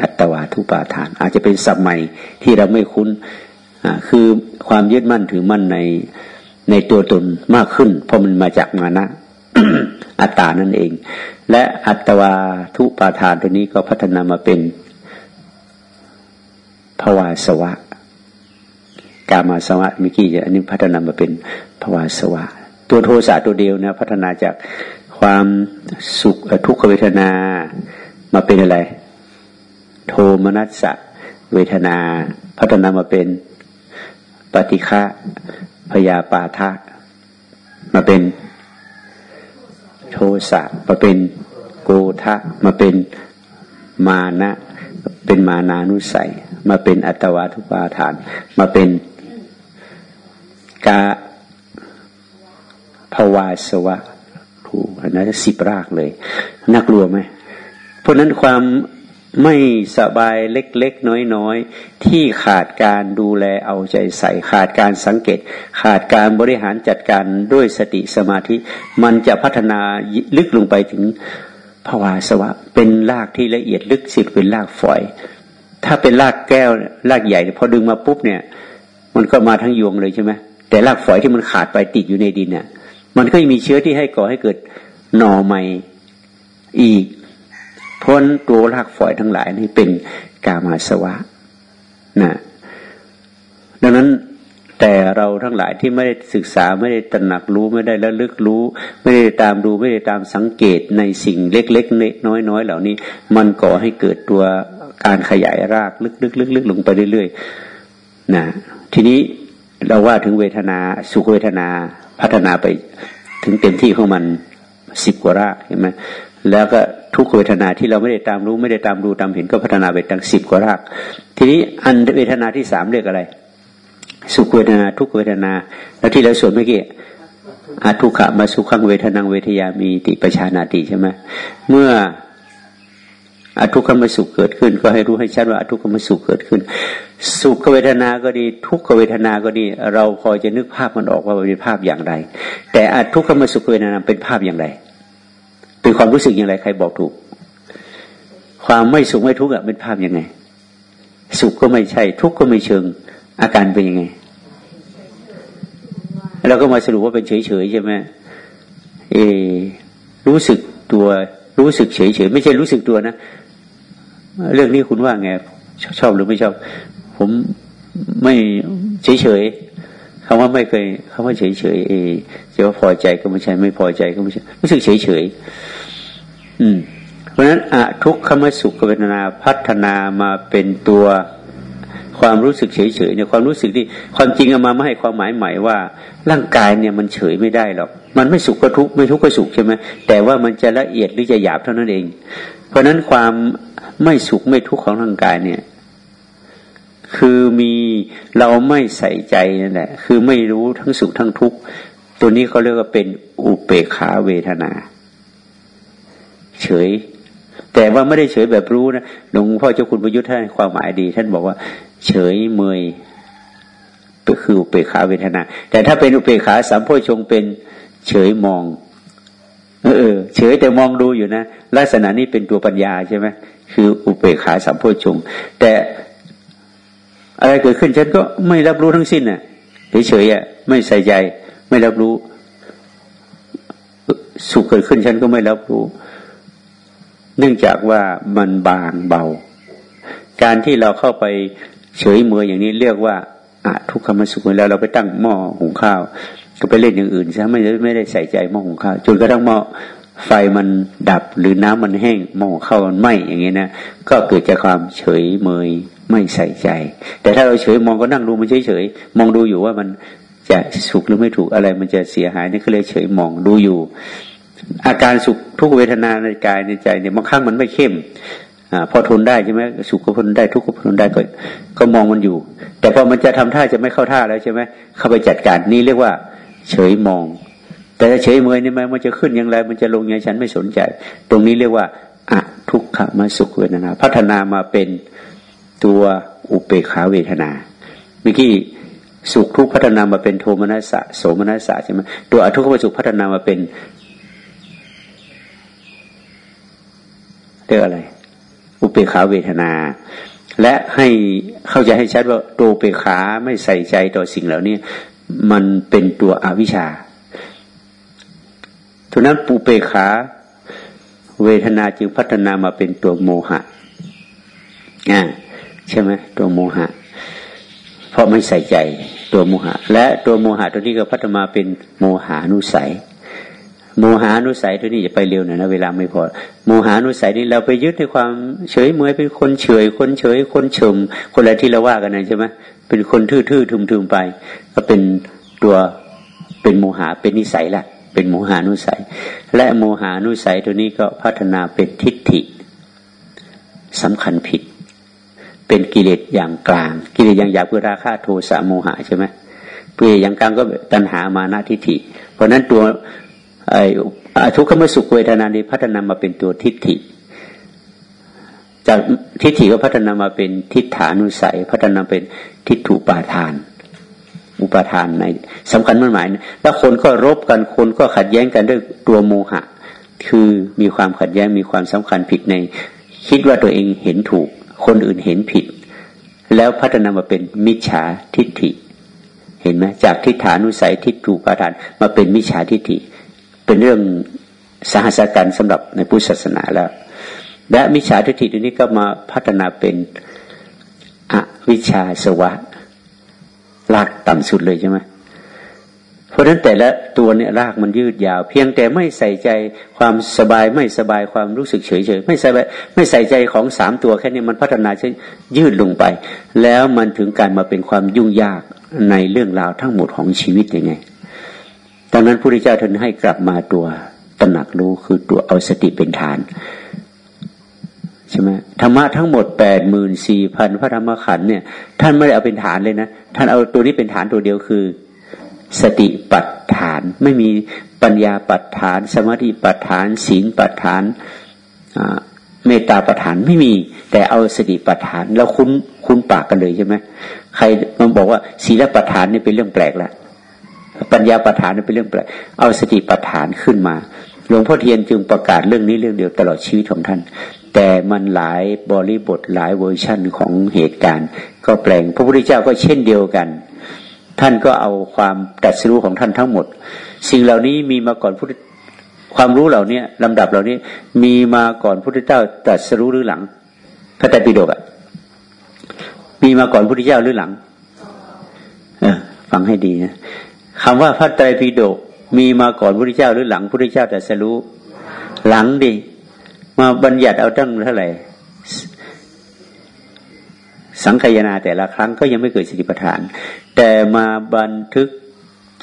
อัตวาทุปาทาน อาจจะเป็นสมใหม่ที่เราไม่คุ้นคือความยึดมั่นถือมั่นในในตัวตนมากขึ้น เพราะมันมาจากมานะอัตตานั่นเอง และอัตวาทุปาทานตัวนี้ก็พัฒนามาเป็น ภวาสวะ กามาสวะมิกี้อันนี้พัฒนามาเป็นภวาสวะ ตัวโทสะตัวเดียวนะพัฒนาจากความสุขทุกขเวทนามาเป็นอะไร โทมนัสสะเวทนา พัฒนามาเป็นปฏิฆะพยาปาทะมาเป็นโทสะมาเป็นโกทะมาเป็นมานะ เป็นมานานุสัย มาเป็นอัตวาทุปาทาน มาเป็นกาภวาสวะถูกนะสิบรากเลยน่ากลัวไหมเพราะนั้นความไม่สบายเล็กๆ น้อยๆ ที่ขาดการดูแลเอาใจใส่ ขาดการสังเกต ขาดการบริหารจัดการด้วยสติสมาธิ มันจะพัฒนาลึกลงไปถึงภาวะสวะ เป็นรากที่ละเอียดลึกสิทธิ์เป็นรากฝอย ถ้าเป็นรากแก้วรากใหญ่พอดึงมาปุ๊บเนี่ย มันก็มาทั้งยวงเลยใช่ไหมแต่รากฝอยที่มันขาดไปติดอยู่ในดินเนี่ยมันก็ยังมีเชื้อที่ให้ก่อให้เกิดหน่อใหม่อีกพ้นตัวรากฝอยทั้งหลายนี่เป็นกามาสวะนะดังนั้นแต่เราทั้งหลายที่ไม่ได้ศึกษาไม่ได้ตระหนักรู้ไม่ได้ระลึกรู้ ไม่ได้ตามดูไม่ได้ตามสังเกตในสิ่งเล็ก ๆ น้อยๆเหล่านี้ มันก่อให้เกิดตัว การขยายรากลึกๆๆลงไปเรื่อยๆนะทีนี้เราว่าถึงเวทนาสุขเวทนาพัฒนาไปถึงเต็มที่ของมันสิบกว่ารากเห็นไหมแล้วก็ทุกเวทนาที่เราไม่ได้ตามรู้ไม่ได้ตามดูตามเห็นก็พัฒนาไปตั้งสิบกว่าราก ทีนี้อันเวทนาที่สามเรียกอะไร สุขเวทนาทุกเวทนา แล้วที่เราสวดเมื่อกี้อาทุกขะมาสุขังเวทนังเวทยามีติปชานาติใช่ไหมเมื่อ อทุกขมสุขเกิดขึ้น ก็ให้รู้ให้ชัดว่าอทุกขมสุขเกิดขึ้น สุขเวทนาก็ดี ทุกขเวทนาก็ดี เราพอจะนึกภาพมันออกว่าเป็นภาพอย่างไร แต่อทุกขมสุขเวทนาเป็นภาพอย่างไร เป็นความรู้สึกอย่างไร ใครบอกถูก ความไม่สุขไม่ทุกข์เป็นภาพยังไง สุขก็ไม่ใช่ ทุกข์ก็ไม่เชิง อาการเป็นยังไงเราก็มาสรุปว่าเป็นเฉยๆใช่ไหมเอรู้สึกตัวรู้สึกเฉยๆไม่ใช่รู้สึกตัวนะ เรื่องนี้คุณว่าไงชอบหรือไม่ชอบ ผมไม่เฉยๆคำว่าไม่เคยคำว่าเฉยๆเอจะว่าพอใจก็ไม่ใช่ไม่พอใจก็ไม่ใช่รู้สึกเฉยๆอืม เพราะฉะนั้นอะทุกขมสุขเวทนาพัฒนามาเป็นตัวความรู้สึกเฉยๆเนี่ยความรู้สึกที่ความจริงเอามาไม่ให้ความหมายใหม่ว่า ร่างกายเนี่ยมันเฉยไม่ได้หรอกมันไม่สุขก็ทุกข์ไม่ทุกข์ก็สุขใช่ไหมแต่ว่ามันจะละเอียดหรือจะหยาบเท่านั้นเอง เพราะฉะนั้นความ ไม่สุขไม่ทุกข์ของร่างกายเนี่ย คือมีเราไม่ใส่ใจนั่นแหละ คือไม่รู้ทั้งสุขทั้งทุกข์ตัวนี้เขาเรียกว่าเป็นอุเปขาเวทนา เฉย แต่ว่าไม่ได้เฉยแบบรู้นะหลวงพ่อเจ้าคุณประยุทธ์ท่านความหมายดี ท่านบอกว่า เฉยเมยก็คืออุเปขาเวทนา แต่ถ้าเป็นอุเปขาสามโพชงเป็นเฉยมอง เออเฉยแต่มองดูอยู่นะลักษณะนี้เป็นตัวปัญญาใช่ไหม คืออุเปขาสัมโพชงแต่อะไรเกิดขึ้นฉันก็ไม่รับรู้ทั้งสิ้นน่ะเฉยๆอะไม่ใส่ใจ ไม่รับรู้ สุขเกิดขึ้นฉันก็ไม่รับรู้ เนื่องจากว่ามันบางเบา การที่เราเข้าไปเฉยเมืออย่างนี้เรียกว่าอะทุกขมสุขแล้วเราไปตั้งหม้อหุงข้าว ก็ไปเล่นอย่างอื่นใช่ไหมไม่ได้ใส่ใจหม้อหุงข้าวจนกระทั่งหม้อ ไฟมันดับหรือน้ำมันแห้งหม้อข้าวมันไหมอย่างนี้นะก็เกิดจากความเฉยเมยไม่ใส่ใจ แต่ถ้าเราเฉยมองก็นั่งดูมันเฉยเฉยมองดูอยู่ว่ามันจะสุขหรือไม่ถูกอะไร มันจะเสียหายนี่ก็เลยเฉยมองดูอยู่ อาการสุขทุกเวทนาในกายในใจเนี่ยบางครั้งมันไม่เข้มอพอทนได้ใช่ไหมสุขก็ทนได้ทุกข์ก็ทนได้ก็ก็มองมันอยู่ แต่พอมันจะทำท่าจะไม่เข้าท่าแล้วใช่ไหมเข้าไปจัดการนี่เรียกว่า เฉยมอง แต่เฉยเมยนี่ไหมมันจะขึ้นอย่างไร มันจะลงอย่างฉันไม่สนใจ ตรงนี้เรียกว่าอะทุกขมาสุขเวทนา พัฒนามาเป็นตัวอุเปขาเวทนาเมื่อกี้สุขทุกพัฒนามาเป็นโทมนัสสะโสมนัสสะใช่ไหมตัวอทุกขมสุขพัฒนามาเป็นเรียกอะไร อุเปขาเวทนา และให้เข้าใจให้ชัดว่าตัวเปขาไม่ใส่ใจต่อสิ่งเหล่านี้มันเป็นตัวอวิชชา ทุนั้นปูเปขา เวทนาจึงพัฒนามาเป็นตัวโมหะอ่าใช่ไหมตัวโมหะ เพราะไม่ใส่ใจตัวโมหะ และตัวโมหะตัวนี้ก็พัฒนาเป็นโมหานุสัย โมหานุสัยตัวนี้จะไปเร็วหน่อยนะเวลาไม่พอ โมหานุสัยนี้เราไปยึดในความเฉยเมยเป็นคนเฉย คนเฉย คนชม คนอะไรที่เราว่ากันนะใช่ไหมเป็นคนทื่อๆทึมๆไป ก็เป็นตัวเป็นโมหะเป็นนิสัยแหละ เป็นโมหานุสัย และโมหานุสัยตัวนี้ก็พัฒนาเป็นทิฏฐิสำคัญผิด เป็นกิเลสอย่างกลาง กิเลสอย่างหยาบคือราคะโทสะโมหะใช่ไหมเปลี่อย่างกลางก็ตัณหามานาทิฏฐิ เพราะนั้นตัวไอ้ทุกขมสุขเวทนานี้พัฒนามาเป็นตัวทิฏฐิ จากทิฏฐิก็พัฒนามาเป็นทิฏฐานุสัย พัฒนาเป็นทิฏฐุปาทาน อุปทานในสำคัญมั่นหมาย แล้วคนก็รบกันคนก็ขัดแย้งกันด้วยตัวโมหะ คือมีความขัดแย้งมีความสำคัญผิดใน คิดว่าตัวเองเห็นถูก คนอื่นเห็นผิด แล้วพัฒนามาเป็นมิจฉาทิฏฐิ เห็นไหมจากทิฏฐานุสัยทิฏฐุปาทานมาเป็นมิจฉาทิฏฐิ เป็นเรื่องสหัสกันสำหรับในพุทธศาสนาแล้ว และมิจฉาทิฏฐิตัวนี้ก็มาพัฒนาเป็นอวิชชาสวะ ลากต่ำสุดเลยใช่ไหมเพราะฉะนั้นแต่ละตัวเนี่ยรากมันยืดยาว เพียงแต่ไม่ใส่ใจความสบายไม่สบายความรู้สึกเฉยเฉยไม่ใส่ไม่ใส่ใจของสามตัวแค่นี้มันพัฒนาใช้ยืดลงไป แล้วมันถึงการมาเป็นความยุ่งยากในเรื่องราวทั้งหมดของชีวิตยังไงดังนั้นพระพุทธเจ้าท่านให้กลับมาตัวตระหนักรู้คือตัวเอาสติเป็นฐาน ใช่ไหมธรรมะทั้งหมดแปดหมื่นสี่พันพระธรรมขันธ์เนี่ย ท่านไม่ได้เอาเป็นฐานเลยนะ ท่านเอาตัวนี้เป็นฐานตัวเดียวคือ สติปัฏฐาน ไม่มีปัญญาปัฏฐาน สมาธิปัฏฐาน ศีลปัฏฐานเมตตาปัฏฐานไม่มี แต่เอาสติปัฏฐาน แล้วคุ้นคุ้นปากกันเลยใช่ไหมใครมันบอกว่าศีลปัฏฐานนี่เป็นเรื่องแปลกละปัญญาปัฏฐานนี่เป็นเรื่องแปลก เอาสติปัฏฐานขึ้นมาหลวงพ่อเทียนจึงประกาศเรื่องนี้เรื่องเดียวตลอดชีวิตของท่าน แต่มันหลายบริบทหลายเวอร์ชั่นของเหตุการณ์ ก็แปลง พระพุทธเจ้าก็เช่นเดียวกัน ท่านก็เอาความตัดสู้ของท่านทั้งหมด สิ่งเหล่านี้มีมาก่อนพุทธความรู้เหล่านี้ลำดับเหล่านี้มีมาก่อนพุทธเจ้าตัดสู้หรือหลังพระไตรปิฎกอะมีมาก่อนพุทธเจ้าหรือหลังฟังให้ดีนะคำว่าพระไตรปิฎกมีมาก่อนพุทธเจ้าหรือหลังพุทธเจ้าแต่สรู้หลังดิ มาบัญญัติเอาตั้งเท่าไหร่สังขยาแต่ละครั้งก็ยังไม่เกิดสติปัฏฐาน แต่มาบันทึก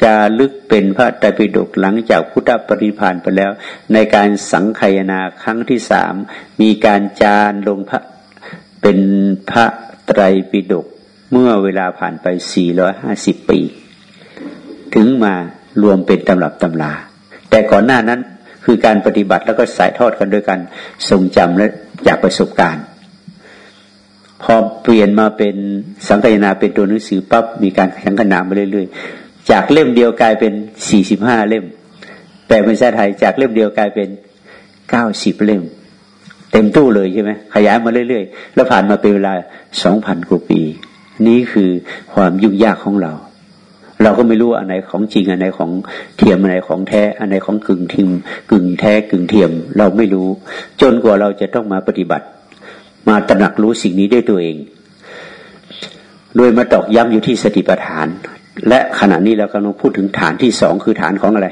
จาลึกเป็นพระไตรปิฎกหลังจากพุทธปริพานไปแล้ว ในการสังขยาครั้งที่สามมีการจารลงพระเป็นพระไตรปิฎกเมื่อเวลาผ่านไป 450 ปี ถึงมารวมเป็นตำรับตำลาแต่ก่อนหน้านั้น คือการปฏิบัติแล้วก็สายทอดกันด้วยกันทรงจำและจากประสบการณ์ พอเปลี่ยนมาเป็นสังกัยนาเป็นตัวหนังสือปั๊บมีการสังขนามาเรื่อยๆ จากเล่มเดียวกลายเป็นสี่สิบห้าเล่ม แปลเป็นภาษาไทยจากเล่มเดียวกลายเป็นเก้าสิบเล่ม เต็มตู้เลยใช่ไหมขยายมาเรื่อยๆ แล้วผ่านมาเป็นเวลาสองพันกว่าปี นี่คือความยุ่งยากของเรา เราก็ไม่รู้อันไหนของจริงอันไหนของเทียมอันไหนของแท้อันไหนของกึ่งทิมกึ่งแท้กึ่งเทียม เราไม่รู้ จนกว่าเราจะต้องมาปฏิบัติ มาตระหนักรู้สิ่งนี้ด้วยตัวเองโดยมาตอกย้ำอยู่ที่สติปัฏฐาน และขณะนี้เรากำลังพูดถึงฐานที่สองคือฐานของอะไร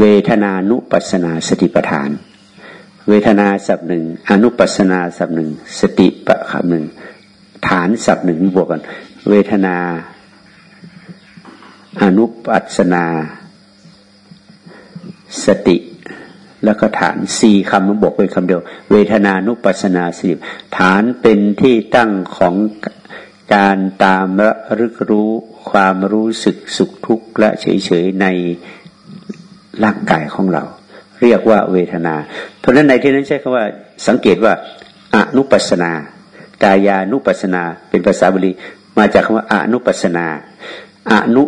เวทนานุปัสนาสติปัฏฐาน เวทนาสับหนึ่งอนุปัสนาสับหนึ่งสติปะคำหนึ่งฐานสับหนึ่งบวกกัน เวทนา อนุปัสนา สติแล้วก็ฐานสี่คำมันบอกเป็นคำเดียว เวทนานุปัสนาสิบฐานเป็นที่ตั้งของการตามระลึกรู้ความรู้สึกสุขทุกข์และเฉยๆในร่างกายของเรา เรียกว่าเวทนา เพราะนั้นในที่นั้นใช้คำว่า สังเกตว่าอนุปัสนากายานุปัสนา เป็นภาษาบาลีมาจากคำว่าอนุปัสนาอนุ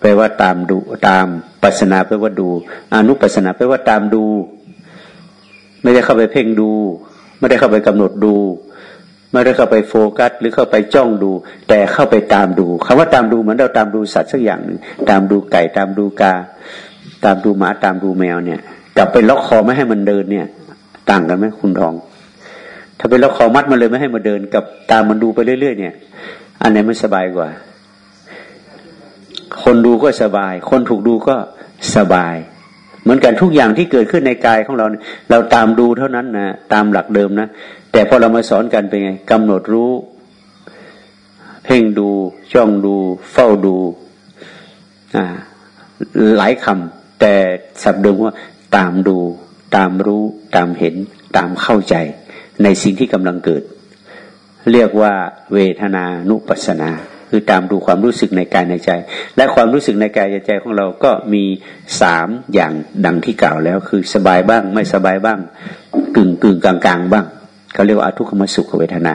แปลว่าตามดูตามปัสนาแปลว่าดู อนุปัสนาแปลว่าตามดู ไม่ได้เข้าไปเพ่งดู ไม่ได้เข้าไปกำหนดดู ไม่ได้เข้าไปโฟกัส หรือเข้าไปจ้องดู แต่เข้าไปตามดูคำว่าตามดูเหมือนเราตามดูสัตว์สักอย่างหนึ่งตามดูไก่ตามดูกา ตามดูหมาตามดูแมวเนี่ยกลับไปล็อกคอไม่ให้มันเดินเนี่ย ต่างกันไหมคุณทอง ถ้าไปล็อกคอมัดมันเลยไม่ให้มันเดิน กับตามมันดูไปเรื่อยๆเนี่ย อันไหนมันสบายกว่า คนดูก็สบาย คนถูกดูก็สบาย เหมือนกันทุกอย่างที่เกิดขึ้นในกายของเรา เราตามดูเท่านั้นนะตามหลักเดิมนะ แต่พอเรามาสอนกันเป็นไงกำหนดรู้ เพ่งดูจ้องดู เฝ้าดูหลายคำแต่สับเดิมว่าตามดู ตามรู้ ตามเห็น ตามเข้าใจ ในสิ่งที่กำลังเกิด เรียกว่าเวทนานุปัสสนา คือตามดูความรู้สึกในกายในใจ และความรู้สึกในกายในใจของเราก็มีสามอย่างดังที่กล่าวแล้ว คือสบายบ้าง ไม่สบายบ้าง กึ่งกึ่งกลางกลางบ้างเขาเรียกว่าทุกขมสุขเวทนา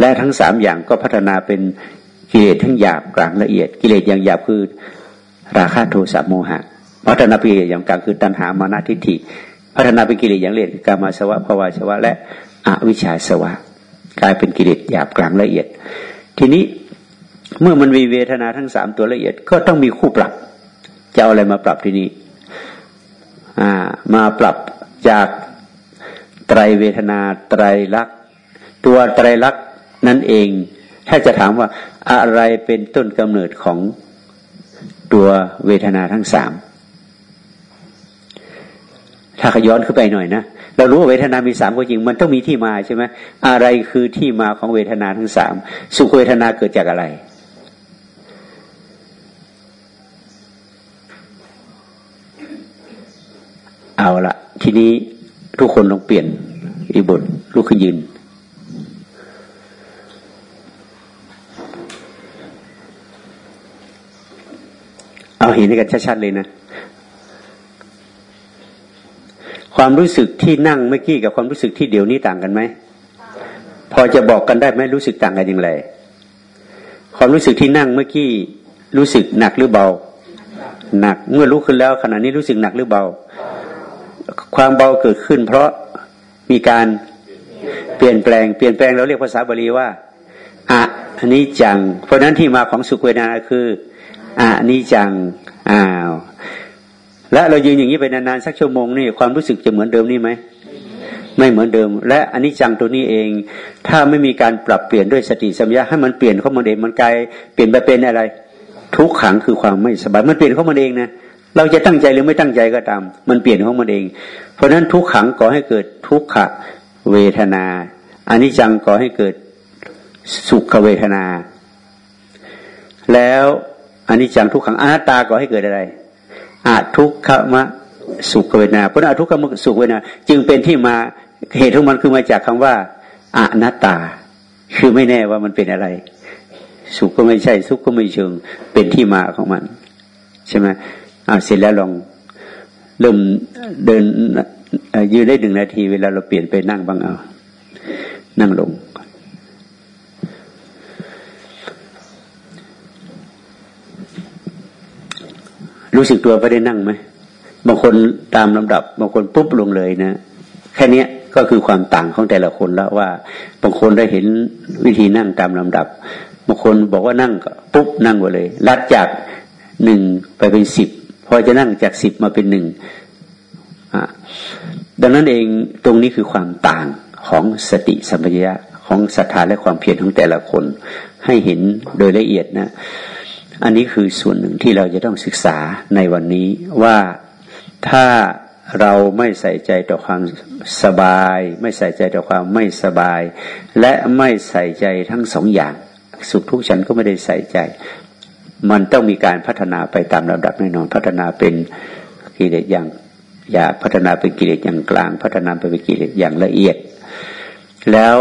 และทั้งสามอย่างก็พัฒนาเป็นกิเลสทั้งหยาบกลางละเอียด กิเลสอย่างหยาบคือราคะโทสะโมหะ พัฒนาเป็นกิเลสอย่างกลางคือตัณหามานะทิฏฐิ พัฒนาเป็นกิเลสอย่างละเอียดกามาสวะภาวะสวะและอวิชชาสวะกลายเป็นกิเลสหยาบกลางละเอียด ทีนี้ เมื่อมันมีเวทนาทั้งสามตัวละเอียด ก็ต้องมีคู่ปรับจะเอาอะไรมาปรับที่นี้อ่มาปรับจากไตรเวทนาไตรลักษณ์ตัวไตรลักษณ์นั่นเอง ถ้าจะถามว่าอะไรเป็นต้นกำเนิดของตัวเวทนาทั้งสามถ้าขย้อนขึ้นไปหน่อยนะเรารู้ว่าเวทนามีสามก็จริง มันต้องมีที่มาใช่ไหมอะไรคือที่มาของเวทนาทั้งสามสุขเวทนาเกิดจากอะไร เอาละทีนี้ทุกคนลองเปลี่ยนอีบทลุกขึ้นยืน เอาเห็นกันชัดๆเลยนะ ความรู้สึกที่นั่งเมื่อกี้กับความรู้สึกที่เดี๋ยวนี้ต่างกันไหม พอจะบอกกันได้ไหมรู้สึกต่างกันอย่างไร ความรู้สึกที่นั่งเมื่อกี้รู้สึกหนักหรือเบา หนักเมื่อลุกขึ้นแล้วขณะนี้รู้สึกหนักหรือเบา ความเบาเกิดขึ้น เพราะมีการเปลี่ยนแปลง เปลี่ยนแปลงเราเรียกภาษาบาลีว่าอะอันนี้จัง เพราะนั้นที่มาของสุขเวทนาคืออะนี้จังอ้าวและเรายืนอย่างนี้ไปนานๆสักชั่วโมงนี่ความรู้สึกจะเหมือนเดิมนี่ไหมไม่เหมือนเดิม และอันนี้จังตัวนี้เอง ถ้าไม่มีการปรับเปลี่ยนด้วยสติสัมยาให้มันเปลี่ยนเข้ามาเองมันกลายเปลี่ยนไปเป็นอะไร ทุกขังคือความไม่สบายมันเปลี่ยนเข้ามาเองนะ เราจะตั้งใจหรือไม่ตั้งใจก็ตาม มันเปลี่ยนของมันเอง เพราะฉะนั้นทุกขังก่อให้เกิดทุกขะเวทนาอันนี้จังก่อให้เกิดสุขเวทนา แล้วอันนี้จังทุกขังอนัตตาก่อให้เกิดอะไรอาทุกขมะสุขเวทนาเพราะอาทุกขมะสุขเวทนา จึงเป็นที่มาเหตุของมันคือมาจากคำว่าอนัตตา คือไม่แน่ว่ามันเป็นอะไร สุขก็ไม่ใช่สุขก็ไม่เชิงเป็นที่มาของมัน ใช่ไหม อ่าเสร็จแล้วลองเริ่มเดินยืนได้หนึ่งนาที เวลาเราเปลี่ยนไปนั่งบ้างเอา นั่งลง รู้สึกตัวไปได้นั่งไหมบางคนตามลำดับบางคนปุ๊บลงเลยนะ แค่นี้ก็คือความต่างของแต่ละคนแล้วว่า บางคนได้เห็นวิธีนั่งตามลำดับ บางคนบอกว่านั่งปุ๊บนั่งไปเลย ลัดจากหนึ่งไปเป็นสิบ พอจะนั่งจากสิบมาเป็นหนึ่งดังนั้นเองตรงนี้คือความต่างของสติสัมปชัญญะของศรัทธาและความเพียรของแต่ละคนให้เห็นโดยละเอียดนะ อันนี้คือส่วนหนึ่งที่เราจะต้องศึกษาในวันนี้ว่าถ้าเราไม่ใส่ใจต่อความสบาย ไม่ใส่ใจต่อความไม่สบาย และไม่ใส่ใจทั้งสองอย่าง สุขทุกข์ฉันก็ไม่ได้ใส่ใจ มันต้องมีการพัฒนาไปตามลำดับแน่นอน พัฒนาเป็นกิเลสอย่างอยากพัฒนาเป็นกิเลสอย่างกลาง พัฒนาไปเป็นกิเลสอย่างละเอียด แล้ว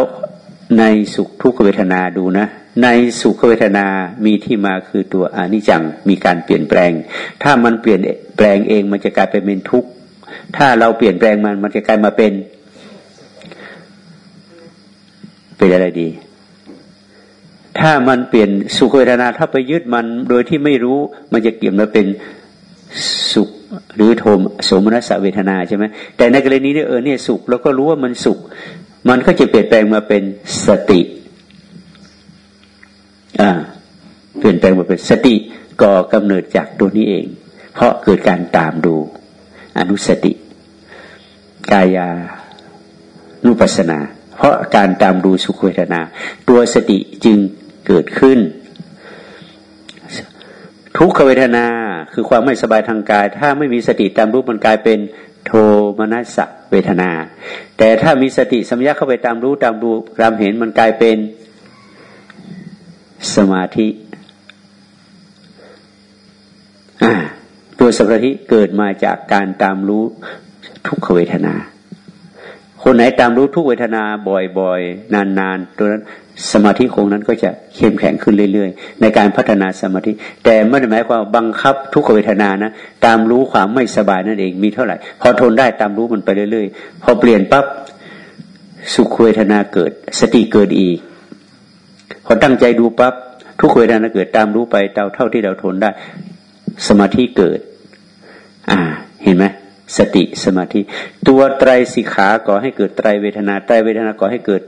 ในสุขทุกขเวทนาดูนะ ในสุขเวทนามีที่มาคือตัวอนิจจังมีการเปลี่ยนแปลง ถ้ามันเปลี่ยนแปลงเองมันจะกลายไปเป็นทุกข์ถ้าเราเปลี่ยนแปลงมันมันจะกลายมาเป็น เป็นอะไรดี ถ้ามันเปลี่ยนสุขเวทนาถ้าไปยึดมันโดยที่ไม่รู้มันจะเกี่ยมมาเป็นสุขหรือโทมโสมนัสเวทนาใช่ไหมแต่ในกรณีนี้เออเนี่ยสุขแล้วก็รู้ว่ามันสุข มันก็จะเปลี่ยนแปลงมาเป็นสติอ่าเปลี่ยนแปลงมาเป็นสติก่อกำเนิดจากตัวนี้เอง เพราะเกิดการตามดู อนุสติ กายานุปัสนา เพราะการตามดูสุขเวทนา ตัวสติจึง เกิดขึ้น ทุกขเวทนาคือความไม่สบายทางกาย ถ้าไม่มีสติตามรู้มันกลายเป็นโทมนัสเวทนา แต่ถ้ามีสติสัมยาเข้าไปตามรู้ตามดูตามเห็นมันกลายเป็นสมาธิตัวสมาธิเกิดมาจากการตามรู้ทุกขเวทนา คนไหนตามรู้ทุกเวทนาบ่อยๆ นานๆ ตัวนั้น สมาธิคงนั้นก็จะเข้มแข็งขึ้นเรื่อยๆ ในการพัฒนาสมาธิ แต่ไม่ได้หมายความบังคับทุกขเวทนานะตามรู้ความไม่สบายนั่นเองมีเท่าไหร่ พอทนได้ตามรู้มันไปเรื่อยๆ พอเปลี่ยนปั๊บสุขเวทนาเกิด สติเกิดอีก พอตั้งใจดูปั๊บทุกเวทนาเกิดตามรู้ไปเท่าเท่าที่เราทนได้ สมาธิเกิด อ่า เห็นไหมสติสมาธิ ตัวไตรสิกขาก่อให้เกิดไตรเวทนาไตรเวทนาก่อให้เกิด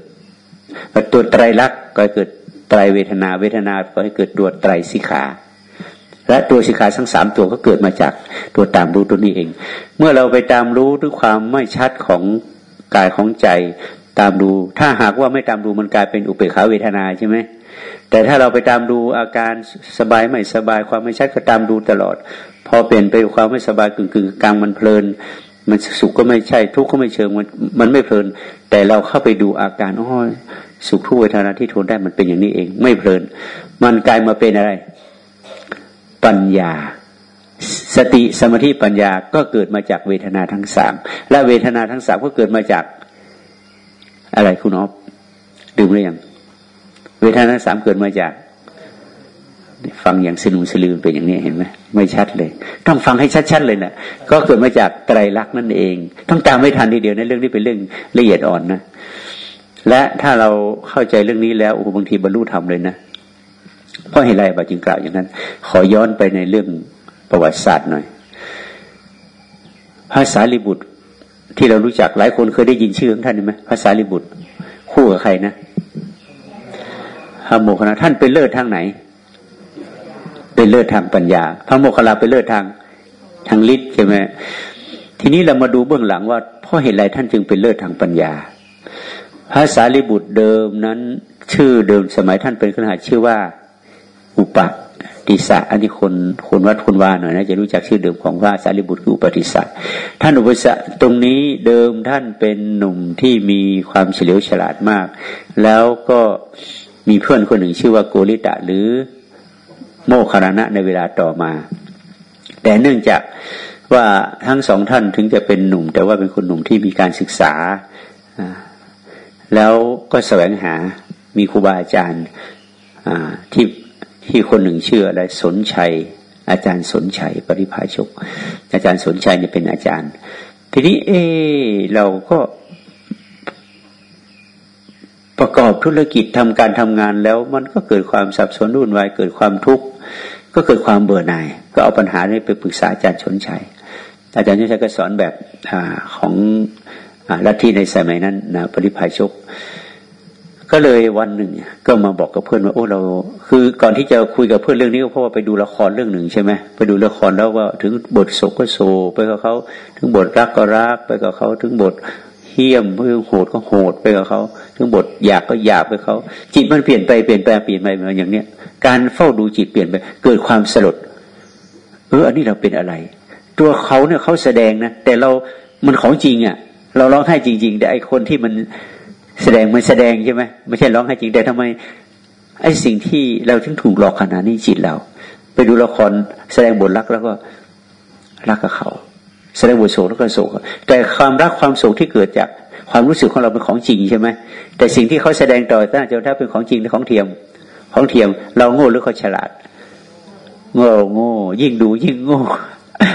ตัวไตรลักษณ์ก่อให้เกิดไตรเวทนาเวทนาก่อให้เกิดตัวไตรสิขา และตัวสิขาทั้งสามตัวก็เกิดมาจากตัวตามรู้ตัวนี้เอง เมื่อเราไปตามรู้ด้วยความไม่ชัดของกายของใจตามดู ถ้าหากว่าไม่ตามดูมันกลายเป็นอุเบกขาเวทนาใช่ไหมแต่ถ้าเราไปตามดูอาการสบายไม่สบายความไม่ชัดก็ตามดูตลอด พอเปลี่ยนไปความไม่สบายกึ่งกึ่งกลางมันเพลิน มันสุขก็ไม่ใช่ทุกข์ก็ไม่เชิงมันมันไม่เพลิน แต่เราเข้าไปดูอาการอ๋อ สุขทุกเวทนาที่ทนได้มันเป็นอย่างนี้เอง ไม่เพลิน มันกลายมาเป็นอะไร ปัญญา สติสมาธิปัญญาก็เกิดมาจากเวทนาทั้งสามและเวทนาทั้งสามก็เกิดมาจากอะไรคุณอ๊อฟดูหรือยังเวทนาสามเกิดมาจาก ฟังอย่างสนุสลืมเป็นอย่างนี้เห็นไหมไม่ชัดเลย ต้องฟังให้ชัดๆเลยนะก็เกิดมาจากไตรลักษณ์นั่นเอง ต้องตามไม่ทันทีเดียวในะเรื่องนี้เป็นเรื่องละเอียดอ่อนนะ และถ้าเราเข้าใจเรื่องนี้แล้วโอ้บางทีบรรลุธรรมเลยนะเพราะเหตุไรบาจึงกล่าวอย่างนั้น ขอย้อนไปในเรื่องประวัติศาสตร์หน่อยภาษาลิบุตรที่เรารู้จักหลายคนเคยได้ยินชื่อของท่านไหมภาษาลิบุตร คู่กับใครนะพระโมคคัลลาท่านเป็นเลิศทางไหน เป็นเลิศทางปัญญา พระโมคคัลลาเป็นเลิศทางทางฤทธิ์ใช่ไหมทีนี้เรามาดูเบื้องหลังว่าเพราะเหตุไรท่านจึงเป็นเลิศทางปัญญา พระสารีบุตรเดิมนั้น ชื่อเดิมสมัยท่านเป็นขนาดชื่อว่า อุปติสะอันนี้คนคนวัดคนวาหน่อยนะจะรู้จักชื่อเดิมของพระสารีบุตรคืออุปติสะท่านอุปติสะตรงนี้เดิมท่านเป็นหนุ่มที่มีความเฉลียวฉลาดมาก แล้วก็มีเพื่อนคนหนึ่งชื่อว่าโกริตะหรือโมคารณะในเวลาต่อมา แต่เนื่องจากว่าทั้งสองท่านถึงจะเป็นหนุ่ม แต่ว่าเป็นคนหนุ่มที่มีการศึกษา แล้วก็แสวงหามีครูบาอาจารย์ที่ที่คนหนึ่งชื่ออะไรสนชัย อาจารย์สนชัย ปริภาชก อาจารย์สนชัยเนี่ยเป็นอาจารย์ ทีนี้เอเราก็ประกอบธุรกิจทำการทำงานแล้วมันก็เกิดความสับสนรุ่นวายเกิดความทุกข์ก็เกิดความเบื่อหน่าย ก็เอาปัญหานี้ไปปรึกษาอาจารย์ชนชัย อาจารย์ชนชัยก็สอนแบบอของ ลัทธิในสมัยนั้นนะปริพายชก ก็เลยวันหนึ่ง ก็มาบอกกับเพื่อนว่าโอ้เรา คือก่อนที่จะคุยกับเพื่อนเรื่องนี้ก็เพราะว่าไปดูละครเรื่องหนึ่งใช่ไหมไปดูละครแล้วว่าถึงบทโศกก็โศไปกับเขาถึงบทรักก็รักไปกับเขาถึงบทเฮี้ยมเพื่อโหดก็โหดไปกับเขาถึงบทอยากก็อยากไปเขา จิตมันเปลี่ยนไปเปลี่ยนแปลงเปลี่ยนไปมาอย่างเนี้ยการเฝ้าดูจิตเปลี่ยนไป เกิดความสลดเอออันนี้เราเป็นอะไร ตัวเขาเนี่ยเขาแสดงนะแต่เรามันของจริงอะ่ะ เราร้องไห้จริง ๆ แต่ไอคนที่มันแสดงมันแสดงใช่ไหมไม่ใช่ร้องไห้จริงแต่ทำไมไอสิ่งที่เราถึงถูกหลอกขนาดนี้จิตเรา ไปดูละครแสดงบทรักแล้วก็รักกับเขาแสดงบทโศกแล้วก็โศกแต่ความรักความโศกที่เกิดจากความรู้สึกของเราเป็นของจริงใช่ไหมแต่สิ่งที่เขาแสดงต่อต้านจะถ้าเป็นของจริงหรือของเทียม ของเทียม เราโง่หรือเขาฉลาดโง่โง่ยิ่งดูยิ่งโง่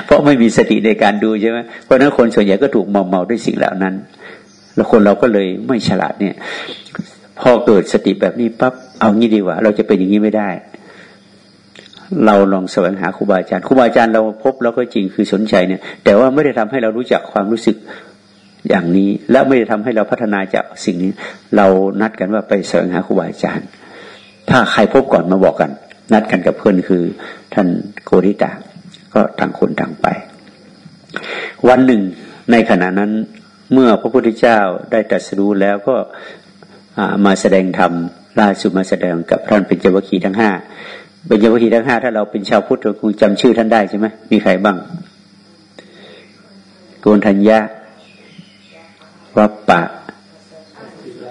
เพราะไม่มีสติในการดูใช่ไหมเพราะนั้นคนส่วนใหญ่ก็ถูกเมาเมาด้วยสิ่งเหล่านั้น แล้วคนเราก็เลยไม่ฉลาดเนี่ย พอเกิดสติแบบนี้ปั๊บเอางี้ดีกว่า เราจะเป็นอย่างนี้ไม่ได้ เราลองแสวงหาครูบาอาจารย์ครูบาอาจารย์เราพบแล้วก็จริงคือสนใจเนี่ย แต่ว่าไม่ได้ทำให้เรารู้จักความรู้สึกอย่างนี้ และไม่ได้ทำให้เราพัฒนาจากสิ่งนี้ เรานัดกันว่าไปแสวงหาครูบาอาจารย์ ถ้าใครพบก่อนมาบอกกัน นัดกันกับเพื่อนคือท่านโกริตา ก็ต่างคนต่างไป วันหนึ่งในขณะนั้นเมื่อพระพุทธเจ้าได้ตรัสรู้แล้วก็มาแสดงธรรมล่าสุดมาแสดงกับท่านเป็นเจวคีทั้งห้าเป็นยมทีทั้งห้าถ้าเราเป็นชาวพุทธเราคงจำชื่อท่านได้ใช่ไหมมีใครบ้างโกนทัญญาวัปปะ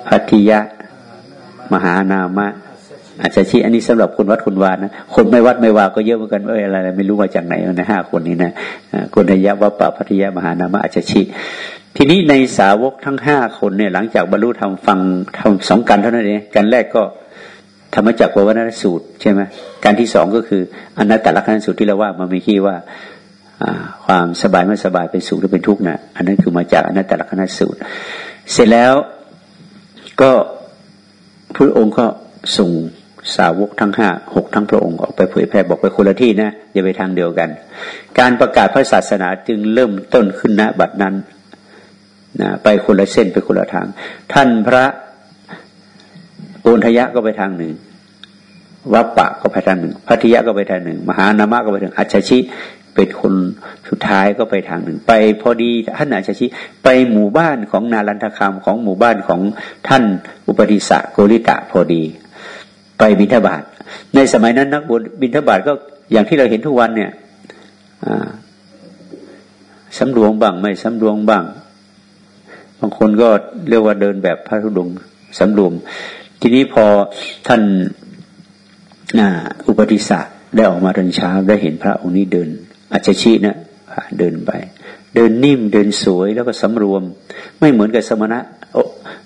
พัทิยะ มหานามะ อาจจะชี้อันนี้สำหรับคนวัดคนวานะคนไม่วัดไม่วาก็เยอะเหมือนกันเอออะไรไม่รู้มาจากไหนนะห้าคนนี้นะโกนทัญญาวัปปะพัทยะมหานามะอาจจะชี้ทีนี้ในสาวกทั้งห้าคนเนี่ย หลังจากบรรลุธรรมฟังทำสองกันเท่านั้นเองกันแรกก็ธรรมจักรววนสูตรใช่ไหมการที่สองก็คืออนัตตลักษณสูตรที่เราว่ามันม่คีดว่าความสบายไม่สบายเป็นสุขหรือเป็นทุกข์นะอันนั้นคือมาจากอนัตตลักษณสูตร เสร็จแล้วก็พระองค์ก็ส่ง สาวกทั้งห้าหกทั้งพระองค์ออกไปเผยแพร่บอกไปคนละที่นะอย่าไปทางเดียวกัน การประกาศพระศาสนาจึงเริ่มต้นขึ้นณบัดนั้นนะไปคนละเส้นไปคนละทาง ท่านพระโอนทยะก็ไปทางหนึ่งวัปปะก็ไปทางหนึ่งพัทยะก็ไปทางหนึ่ง มหานามะก็ไปทางอัจฉริเป็นคนสุดท้ายก็ไปทางหนึ่ง ไปพอดีท่านอัจฉริไปหมู่บ้านของนารันทคามของหมู่บ้านของท่านอุปติสะโกริตะพอดี ไปบิณฑบาตในสมัยนั้นนักบวชบิณฑบาตก็อย่างที่เราเห็นทุกวันเนี่ยสำรวงบ้างไม่สำรวงบ้าง บางคนก็เรียกว่าเดินแบบพระธุดงสำรวม ทีนี้พอท่านอุปติสสะได้ออกมาตอนเช้าได้เห็นพระองค์นี้เดินอาจจะชี้นะเดินไป เดินนิ่มเดินสวยแล้วก็สำรวม ไม่เหมือนกับสมณะ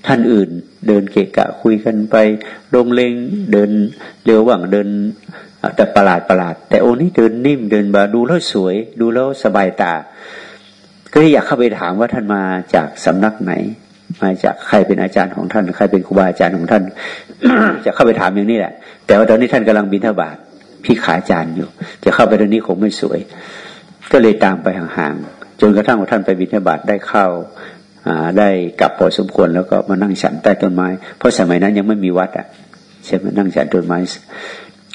ท่านอื่น เดินเกะกะคุยกันไปลงเลงเดินเร็วว่างเดินแต่ประหลาดประหลาด แต่โอนี้เดินนิ่มเดินบาดูแล้วสวย ดูแล้วสบายตา ก็เลยอยากเข้าไปถามว่าท่านมาจากสำนักไหน มาจากใครเป็นอาจารย์ของท่าน ใครเป็นครูบาอาจารย์ของท่าน จะเข้าไปถามอย่างนี้แหละ แต่ว่าตอนนี้ท่านกำลังบินทบาทพี่ขาอาจารย์อยู่ จะเข้าไปตรงนี้คงไม่สวย ก็เลยตามไปห่างๆ จนกระทั่งว่าท่านไปบินทบาทได้เข้าได้กลับพอสมควรแล้วก็มานั่งฉันใต้ต้นไม้ เพราะสมัยนั้นยังไม่มีวัดอะใช่ไหมนั่งฉันต้นไม้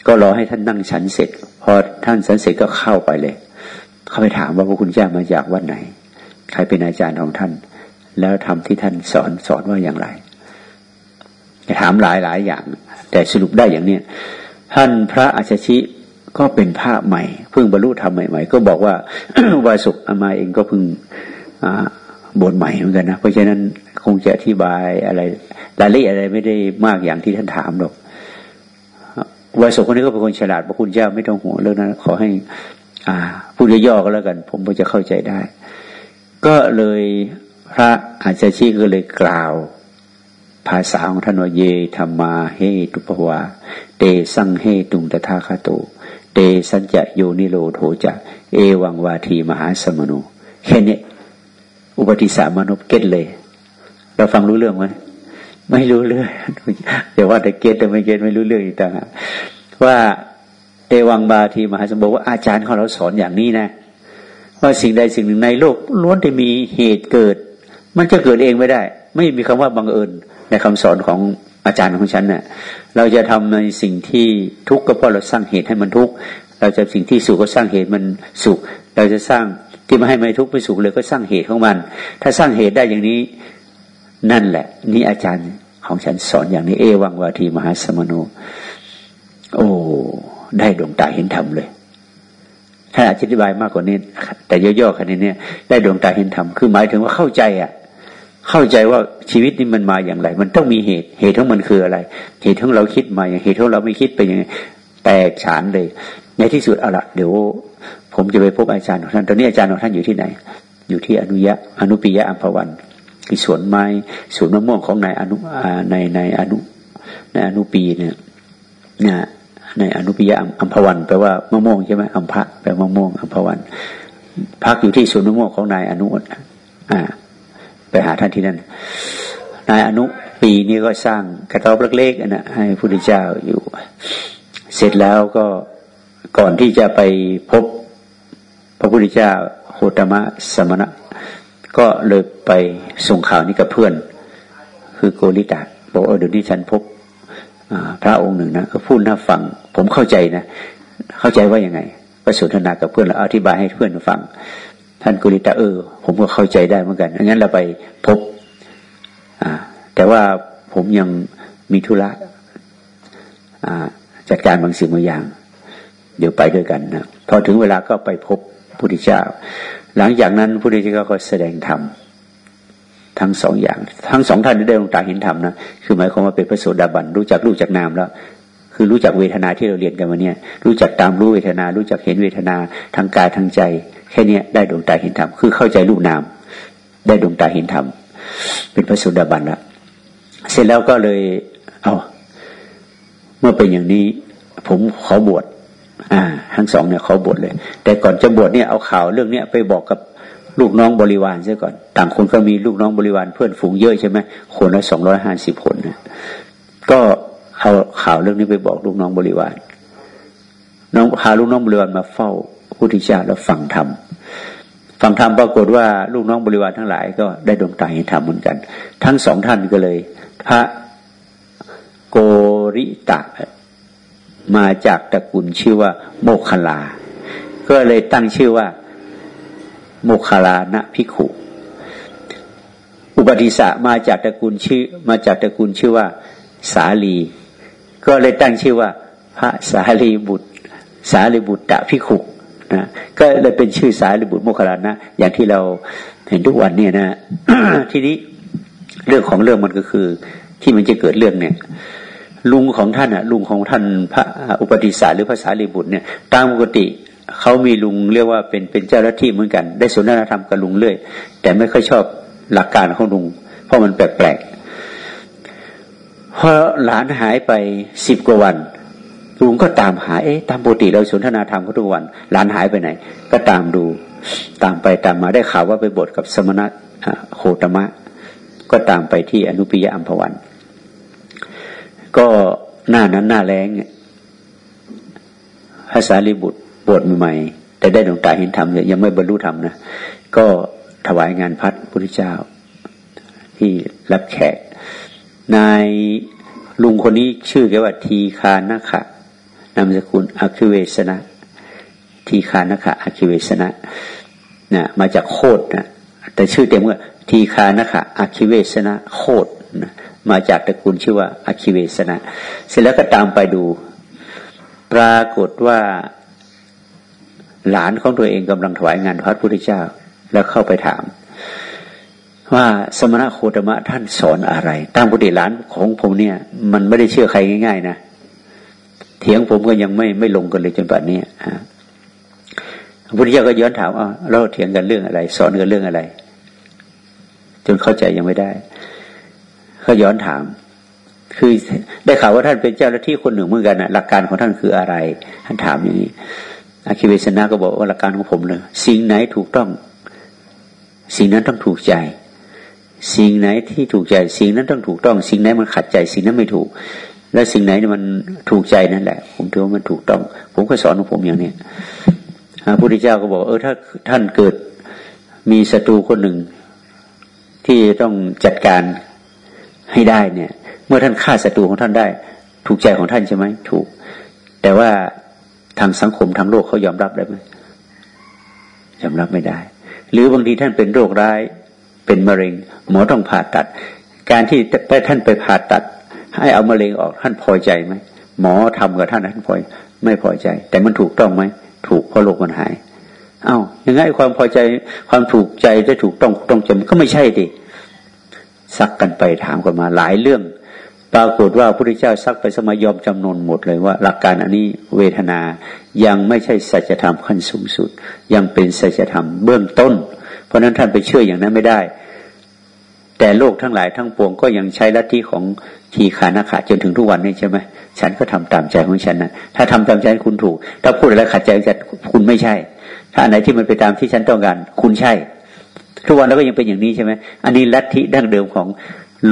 ก็รอให้ท่านนั่งฉันเสร็จ พอท่านฉันเสร็จก็เข้าไปเลย เข้าไปถามว่าพระคุณเจ้ามาจากวัดไหน ใครเป็นอาจารย์ของท่าน แล้วทำที่ท่านสอนสอนว่าอย่างไรถามหลายหลายอย่าง แต่สรุปได้อย่างเนี้ยท่านพระอาชชิ ก็เป็นพระใหม่ เพิ่งบรรลุธรรมใหม่ๆก็บอกว่าวาสุกอามาเองก็เพิ่งบทใหม่เหมือนกันนะ เพราะฉะนั้นคงจะอธิบายอะไรรายละเอียดอะไรไม่ได้มากอย่างที่ท่านถามหรอกวายสคนนี้ก็เป็นคนฉลาดพระคุณเจ้าไม่ต้องห่วงเรื่องนั้นขอให้ อ่าพูดย่อๆก็แล้วกัน ผมก็จะเข้าใจได้ ก็เลยพระอาจารย์ชี้ก็เลยกล่าวภาษาของท่านว่าเยธรรมาเฮตุปวาเตสังเฮตุงตถาคโต เตสัญจะโยนิโรโทจะเอวังวาทีมหาสมโนแค่นี้อุปติสามนุเก็ตเลย เราฟังรู้เรื่องไหมไม่รู้เรื่องเดี๋ยวว่าแต่เก็ตแต่ไม่เก็ตไม่รู้เรื่องอีกต่างหากว่าเอวังบาทีมหาสมบอกว่าอาจารย์ของเราสอนอย่างนี้นะ ว่าสิ่งใดสิ่งหนึ่งในโลกล้วนจะมีเหตุเกิด มันจะเกิดเองไม่ได้ ไม่มีคำว่าบังเอิญในคำสอนของ อาจารย์ของฉันเนะ่ยเราจะทำในสิ่งที่ทุกข์ก็เพราะเราสร้างเหตุให้มันทุกข์เราจะสิ่งที่สุขก็สร้างเหตุมันสุข เราจะสร้างที่ไมาให้ไม่ทุกข์ไม่สุขเลยก็สร้างเหตุของมัน ถ้าสร้างเหตุได้อย่างนี้นั่นแหละ นี่อาจารย์ของฉันสอนอย่างนี้เอวังวาทีมหาสมโนโอ้ได้ดวงตาเห็นธรรมเลยถ้าอธิบายมากกว่านี้ แต่ย่อๆแค่นี้เนี่ยได้ดวงตาเห็นธรรมคือหมายถึงว่าเข้าใจอะ เข้าใจว่าชีวิตนี้มันมาอย่างไร มันต้องมีเหตุ เหตุของมันคืออะไร เหตุของเราคิดมาอย่างเหตุของเราไม่คิดไปยังไงแตกฉานเลย ในที่สุดเอาละเดี๋ยว ผมจะไปพบอาจารย์ของท่าน ตอนนี้อาจารย์ของท่านอยู่ที่ไหน อยู่ที่อนุยะอนุปิยะอัมพวันคือสวนไม้สวนมะม่วงของนายอนุในในอนุในอนุปีเนี่ยนะในอนุปิยะอัมพวันแปลว่ามะม่วงใช่ไหมอัมพะแปลมะม่วงอัมพวัน พักอยู่ที่สวนมะม่วงของนายอนุอ่า ไปหาท่านที่นั่น นายอนุปีนี้ก็สร้างกระต๊อบเล็กๆนะให้พระพุทธเจ้าอยู่ เสร็จแล้วก็ก่อนที่จะไปพบพระพุทธเจ้าโคตมะสมณะ ก็เลยไปส่งข่าวนี้กับเพื่อน คือโกริตะบอกเออเดี๋ยวนี้ฉันพบพระองค์หนึ่งนะก็พูดน่าฟัง ผมเข้าใจนะ เข้าใจว่ายังไง ก็สนทนากับเพื่อนแล้วอธิบายให้เพื่อนฟัง ท่านกุลิตะเออ ผมก็เข้าใจได้เหมือนกันงั้นเราไปพบ อ่า แต่ว่าผมยังมีธุระจัดการบางสิ่งบางอย่าง เดี๋ยวไปด้วยกันนะพอถึงเวลาก็ไปพบพุทธเจ้า หลังจากนั้นพระพุทธเจ้าก็แสดงธรรมทั้งสองอย่าง ทั้งสองท่านได้ลงตาเห็นธรรมนะคือหมายความว่าเป็นพระโสดาบันรู้จักรู้จักนามแล้ว คือรู้จักเวทนาที่เราเรียนกันวันนี้รู้จักตามรู้เวทนา รู้จักเห็นเวทนาทางกายทางใจ แค่นี้ได้ดวงตาเห็นธรรมคือเข้าใจรูปนาม ได้ดวงตาเห็นธรรมเป็นพระโสดาบันแล้วเสร็จแล้วก็เลยเอาเมื่อเป็นอย่างนี้ ผมขอบวชอ่า ทั้งสองเนี่ยขาบวชเลย แต่ก่อนจะบวชเนี่ยเอาข่าวเรื่องเนี้ยไปบอกกับลูกน้องบริวารซะก่อน ต่างคนก็มีลูกน้องบริวารเพื่อนฝูงเยอะใช่ไหมคนละสองร้อยห้าสิบคนนะก็เอาข่าวเรื่องนี้ไปบอกลูกน้องบริวาร น้องพาลูกน้องบริวารมาเฝ้า พุทธเจ้าแล้วฟังธรรมฟังธรรมปรากฏว่าลูกน้องบริวารทั้งหลายก็ได้ดวงตาเห็นธรรมเหมือนกัน ทั้งสองท่านก็เลย พระโกริตะมาจากตระกูลชื่อว่า โมคลา ก็เลยตั้งชื่อว่า โมคคลานะพิขุ อุปติสะมาจากตระกูลชื่อ มาจากตระกูลชื่อว่า สาลี ก็เลยตั้งชื่อว่า พระสาลีบุตร สาลีบุตรตะพิขุ นะก็เลยเป็นชื่อสาลีบุตรโมคคลานะ อย่างที่เราเห็นทุกวันเนี่ยนะทีนี้เรื่องของเรื่องมันก็คือ ที่มันจะเกิดเรื่องเนี่ย ลุงของท่านอะ ลุงของท่านพระอุปติสาหรือภาษาลีบุตรเนี่ย ตามปกติเขามีลุงเรียกว่าเป็นเป็นเจ้าหน้าที่เหมือนกัน ได้สนทนาธรรมกับลุงเรื่อยแต่ไม่ค่อยชอบหลักการของลุง เพราะมันแปลกๆพอหลานหายไปสิบกว่าวัน ลุงก็ตามหาเอ๊ะตามปกติเราสนทนาธรรมเขาทุกวันหลานหายไปไหน ก็ตามดู ตามไปตามมาได้ข่าวว่าไปบทกับสมณะโคตมะ ก็ตามไปที่อนุปิยะอัมพวัน ก็หน้านั้นหน้าแรงภาษาลิบุตรบวชใหม่แต่ได้ดวงตาเห็นธรรมยังไม่บรรลุธรรมนะก็ถวายงานพัดพระเจ้า ที่รับแขกนายลุงคนนี้ชื่อแกว่าทีคานะขะ นามสกุลอาคิเวสนะทีคานะขะอาคิเวสนะนะมาจากโคดนะแต่ชื่อเต็มว่าทีคานะขะอาคิเวสนะโคดนะมาจากตระกูลชื่อว่าอคิเวสนะเสร็จแล้วก็ตามไปดู ปรากฏว่าหลานของตัวเองกำลังถวายงานพระพุทธเจ้า แล้วเข้าไปถาม ว่าสมณะโคตมะท่านสอนอะไร ตามปกติหลานของผมเนี่ย มันไม่ได้เชื่อใครง่าย ๆ นะ ทีถียงผมก็ยังไม่ไม่ลงกันเลยจนป่านนี้พระพุทธเจ้าก็ย้อนถามอ่าเราเถียงกันเรื่องอะไร สอนกันเรื่องอะไร จนเข้าใจยังไม่ได้เขาย้อนถาม คือได้ข่าวว่าท่านเป็นเจ้าหน้าที่คนหนึ่งเหมือนกันนะหลักการของท่านคืออะไร ท่านถามอย่างนี้อาคิเวสนาก็บอกว่าหลักการของผมเลยสิ่งไหนถูกต้อง สิ่งนั้นต้องถูกใจ สิ่งไหนที่ถูกใจ สิ่งนั้นต้องถูกต้อง สิ่งไหนมันขัดใจ สิ่งนั้นไม่ถูก และสิ่งไหนมันถูกใจนั่นแหละ ผมถือว่ามันถูกต้อง ผมก็สอนของผมอย่างนี้พระพุทธเจ้าก็บอก เออถ้าท่านเกิดมีศัตรูคนหนึ่ง ที่ต้องจัดการให้ได้เนี่ย เมื่อท่านฆ่าศัตรูของท่านได้ ถูกใจของท่านใช่ไหมถูก แต่ว่าทางสังคมทางโลกเขายอมรับได้ไหมยอมรับไม่ได้ หรือบางทีท่านเป็นโรคร้ายเป็นมะเร็ง หมอต้องผ่าตัด การที่ท่านไปผ่าตัด ให้เอามะเร็งออกท่านพอใจไหมหมอทำกับท่านท่านพอไม่พอใจ แต่มันถูกต้องไหมถูกเพราะโรคมันหาย เอา้ายังไงความพอใจความถูกใจจะถูกต้องต้องจำก็ไม่ใช่ดิซักกันไปถามกันมาหลายเรื่อง ปรากฏว่าพระพุทธเจ้าซักไปสมัยยอมจำนนหมดเลยว่า หลักการอันนี้เวทนายังไม่ใช่สัจธรรมขั้นสูงสุด ยังเป็นสัจธรรมเบื้องต้น เพราะนั้นท่านไปเชื่ออย่างนั้นไม่ได้ แต่โลกทั้งหลายทั้งปวงก็ยังใช้ลัทธิของทีขานาขาจนถึงทุกวันนี้ใช่ไหมฉันก็ทำตามใจของฉันนะถ้าทำตามใจคุณถูก ถ้าพูดอะไรขัดใจจะคุณไม่ใช่ ถ้าอันไหนที่มันไปตามที่ฉันต้องการคุณใช่ ทุกวันเราก็ยังเป็นอย่างนี้ใช่ไหมอันนี้ลัทธิดั้งเดิมของ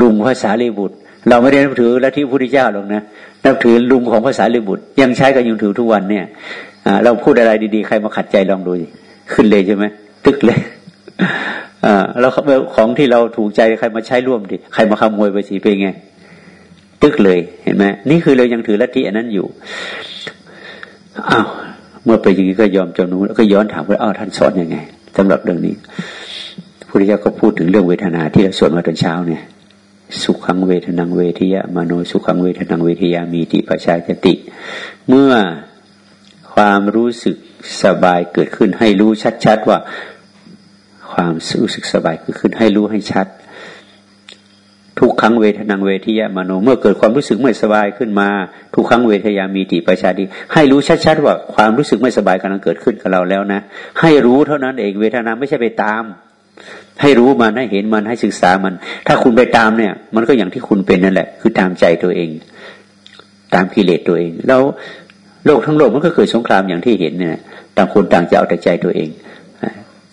ลุงภาษาลีบุตร เราไม่ได้นับถือลัทธิพุทธเจ้าหรอกนะนับถือลุงของภาษาลีบุตร ยังใช้กันยังถือทุกวันเนี่ยเราพูดอะไรดีๆใครมาขัดใจลองดูขึ้นเลยใช่ไหมตึกเลย อ่าแล้วของที่เราถูกใจใครมาใช้ร่วมดิใครมาขโมยไปสิเป็นไง ตึกเลยเห็นไหมนี่คือเรายังถือลัทธิอันนั้นอยู่อ้าวเมื่อไปอย่างนี้ก็ยอมจำนู้นแล้วก็ย้อนถามว่าอ้าวท่านสอนยังไงสำหรับเรื่องนี้พุทธเจ้าก็พูดถึงเรื่องเวทนาที่เราสวดมาตอนเช้าเนี่ยสุขังเวทนังเวทียะมโนสุขังเวทนังเวทียามีติปัชาจติ เมื่อความรู้สึกสบายเกิดขึ้นให้รู้ชัดๆว่า ความรู้สึกสบายเกิดขึ้นให้รู้ให้ชัด ทุกครั้งเวทนังเวทียะมโนเมื่อเกิดความรู้สึกไม่สบายขึ้นมา ทุกครั้งเวทยามีติปัชาติให้รู้ชัดๆว่าความรู้สึกไม่สบายกำลังเกิดขึ้นกับเราแล้วนะ ให้รู้เท่านั้นเองเวทนาไม่ใช่ไปตาม ให้รู้มันให้เห็นมันให้ศึกษามัน ถ้าคุณไปตามเนี่ย มันก็อย่างที่คุณเป็นนั่นแหละ คือตามใจตัวเอง ตามกิเลสตัวเอง แล้วโลกทั้งโลกมันก็เกิดสงครามอย่างที่เห็นเนี่ยต่างคนต่างจะเอาแต่ใจตัวเอง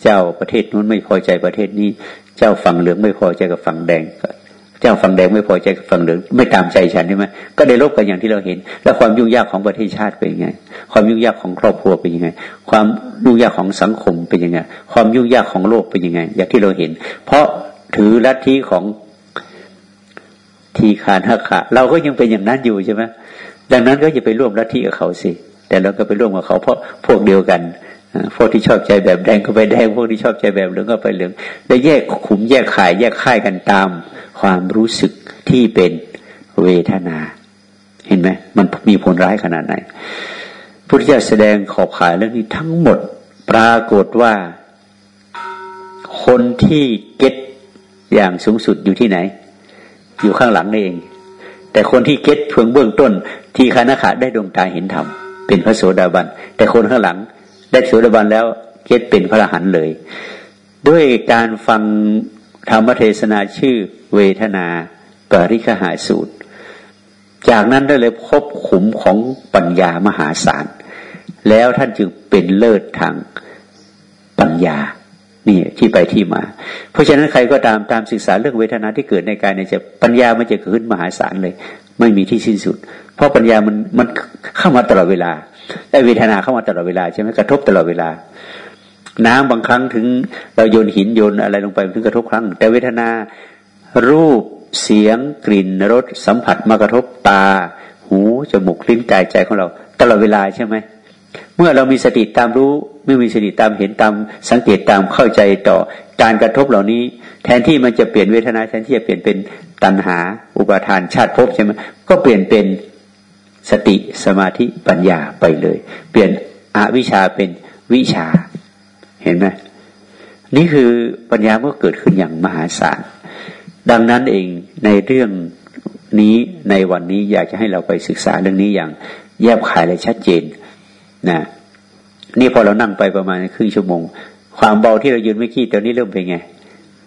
เจ้าประเทศนู้นไม่พอใจประเทศนี้ เจ้าฝั่งเหลืองไม่พอใจกับฝั่งแดง เจ้าฝั่งแดงไม่พอใจกับฝั่งเหลืองไม่ตามใจฉันใช่ไหมก็ได้ลบกันอย่างที่เราเห็น แล้วความยุ่งยากของประเทศชาติเป็นยังไง ความยุ่งยากของครอบครัวเป็นยังไง ความยุ่งยากของสังคมเป็นยังไง ความยุ่งยากของโลกเป็นยังไง อย่างที่เราเห็น เพราะถือลัทธิของทีคานาคะเราก็ยังเป็นอย่างนั้นอยู่ใช่ไหมดังนั้นก็อย่าไปร่วมลัทธิกับเขาสิแต่เราก็ไปร่วมกับเขาเพราะพวกเดียวกัน พวกที่ชอบใจแบบแดงก็ไปแดงพวกที่ชอบใจแบบเหลืองก็ไปเหลืองแล้วแยกขุมแยกข่ายแยกค่ายกันตามความรู้สึกที่เป็นเวทนา เห็นไหมมันมีผลร้ายขนาดไหนพุทธเจ้าแสดงขอบขายเรื่องนี้ทั้งหมดปรากฏว่า คนที่เก็ตอย่างสูงสุดอยู่ที่ไหน อยู่ข้างหลังนี่เอง แต่คนที่เก็ตเพียงเบื้องต้น ที่คณะขาได้ดวงตาเห็นธรรมเป็นพระโสดาบัน แต่คนข้างหลัง ได้โสดาบันแล้วเก็ตเป็นพระอรหันต์เลย ด้วยการฟังธรรมเทศนาชื่อเวทนาปริคหาสูตร จากนั้นได้เลยพบขุมของปัญญามหาศาล แล้วท่านจึงเป็นเลิศทางปัญญานี่ที่ไปที่มา เพราะฉะนั้นใครก็ตามตามศึกษาเรื่องเวทนาที่เกิดในกายในใจปัญญามันจะเกิดขึ้นมหาศาลเลย ไม่มีที่สิ้นสุด เพราะปัญญามันมันเข้ามาตลอดเวลา ได้เวทนาเข้ามาตลอดเวลาใช่ไหมกระทบตลอดเวลา น้ำบางครั้งถึงเราโยนหินโยนอะไรลงไปถึงกระทบครั้ง แต่เวทนารูปเสียงกลิ่นรสสัมผัสมากระทบตา หูจมูกลิ้นกายใจของเรา ตลอดเวลาใช่ไหมเมื่อเรามีสติตามรู้ไม่มีสติตามเห็นตามสังเกตตามเข้าใจต่อการกระทบเหล่านี้ แทนที่มันจะเปลี่ยนเวทนาแทนที่จะเปลี่ยนเป็นตัณหา อุปาทานชาติภพใช่ไหมก็เปลี่ยนเป็น สติสมาธิปัญญาไปเลย เปลี่ยนอวิชชาเป็นวิชา เห็นไหมนี่คือปัญญาเมื่อเกิดขึ้นอย่างมหาศาลดังนั้นเองในเรื่องนี้ในวันนี้อยากจะให้เราไปศึกษาเรื่องนี้อย่างแยบขายเลยชัดเจนนะนี่พอเรานั่งไปประมาณครึ่งชั่วโมง ความเบาที่เรายืนไม่ขี้ตอนนี้เริ่มเป็นไง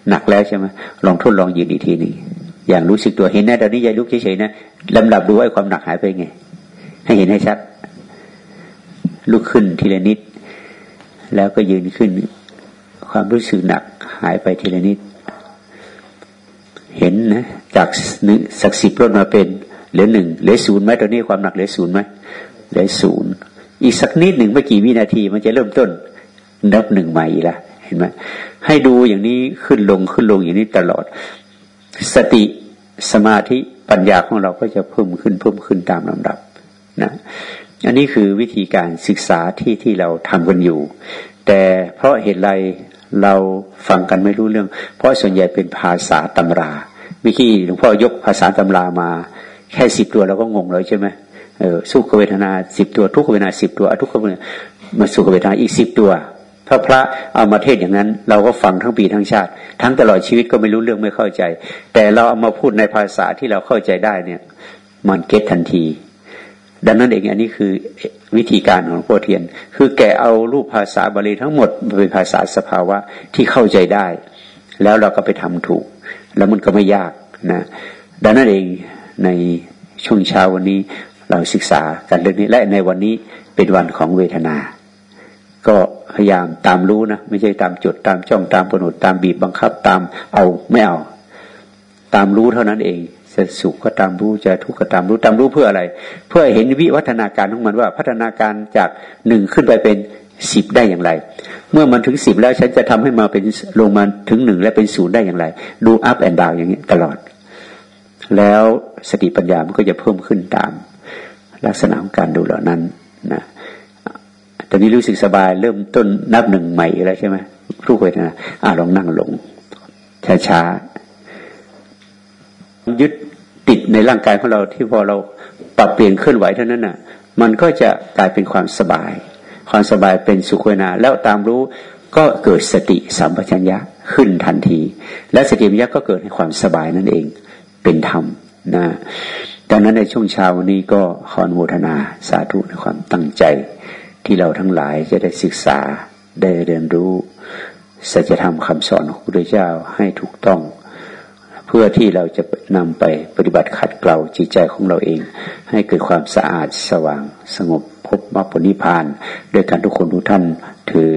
หนักแล้วใช่ไหมลองทดลองยืนอีกทีหนึ่งอย่างรู้สึกตัวเห็นนะตอนนี้ยายลุกเฉยๆนะลำดับดูไอ้ความหนักหายไปไง ให้เห็นให้ชัด ลุกขึ้นทีละนิด แล้วก็ยืนขึ้น ความรู้สึกหนักหายไปทีละนิด เห็นนะจากหนึ่งสักสิบลดมาเป็นเหลือหนึ่งเหลือศูนย์ไหมตอนนี้ความหนักเหลือศูนย์ไหมเหลือศูนย์อีกสักนิดหนึ่งไม่กี่วินาที มันจะเริ่มต้นนับหนึ่งใหม่ละเห็นไหมให้ดูอย่างนี้ขึ้นลงขึ้นลงอย่างนี้ตลอด สติสมาธิปัญญาของเราก็จะเพิ่มขึ้นเพิ่มขึ้นตามลำดับ นะอันนี้คือวิธีการศึกษาที่ที่เราทำกันอยู่ แต่เพราะเหตุไรเราฟังกันไม่รู้เรื่อง เพราะส่วนใหญ่เป็นภาษาตำราเมื่อกี้หลวงพ่อยกภาษาตำรามา แค่สิบตัวเราก็งงเลยใช่ไหมเออสุขเวทนาสิบตัว ทุกเวทนาสิบตัวทุกขเวทนามาสุขเวทนาอีกสิบตัวถ้าพระเอามาเทศอย่างนั้น เราก็ฟังทั้งปีทั้งชาติ ทั้งตลอดชีวิตก็ไม่รู้เรื่องไม่เข้าใจ แต่เราเอามาพูดในภาษาที่เราเข้าใจได้เนี่ย มันเก็ตทันที ดังนั้นเองอันนี้คือวิธีการของพ่อเทียน คือแกเอารูปภาษาบาลีทั้งหมดเป็นภาษาสภาวะที่เข้าใจได้ แล้วเราก็ไปทำถูก แล้วมันก็ไม่ยากนะดังนั้นเองในช่วงเช้าวันนี้เราศึกษากันเรื่องนี้และในวันนี้เป็นวันของเวทนา ก็พยายามตามรู้นะไม่ใช่ตามจดตามจ้องตามกำหนดตามบีบบังคับตามเอาไม่เอา ตามรู้เท่านั้นเอง จะสุขก็ตามรู้จะทุกข์ก็ตามรู้ตามรู้เพื่ออะไร เพื่อเห็นวิวัฒนาการของมันว่าพัฒนาการจากหนึ่งขึ้นไปเป็นสิบได้อย่างไร เมื่อมันถึงสิบแล้วฉันจะทำให้มาเป็นลงมาถึงหนึ่งและเป็นศูนย์ได้อย่างไร ดูอัพแอนด์ดาวอย่างนี้ตลอด แล้วสติปัญญามันก็จะเพิ่มขึ้นตาม ลักษณะของการดูเหล่านั้นนะตอนนี้รู้สึกสบายเริ่มต้นนับหนึ่งใหม่แล้วใช่ไหมรู้เวทนาอ่าลองนั่งลงช้าๆยึด ติดในร่างกายของเราที่พอเราปรับเปลี่ยนเคลื่อนไหวเท่านั้นน่ะ มันก็จะกลายเป็นความสบาย ความสบายเป็นสุขเวนาแล้วตามรู้ก็เกิดสติสัมปชัญญะขึ้นทันที และสติปัญญะก็เกิดให้ความสบายนั่นเองเป็นธรรมนะดังนั้นในช่วงเช้าวันนี้ก็ขออนุโมทนาสาธุในความตั้งใจ ที่เราทั้งหลายจะได้ศึกษาได้เรียนรู้สัจธรรมคำสอนของพระพุทธเจ้าให้ถูกต้อง เพื่อที่เราจะนำไปปฏิบัติขัดเกลาจิตใจของเราเอง ให้เกิดความสะอาดสว่างสงบพบมรรคผลนิพพาน ด้วยการทุกคนทุกท่านถือ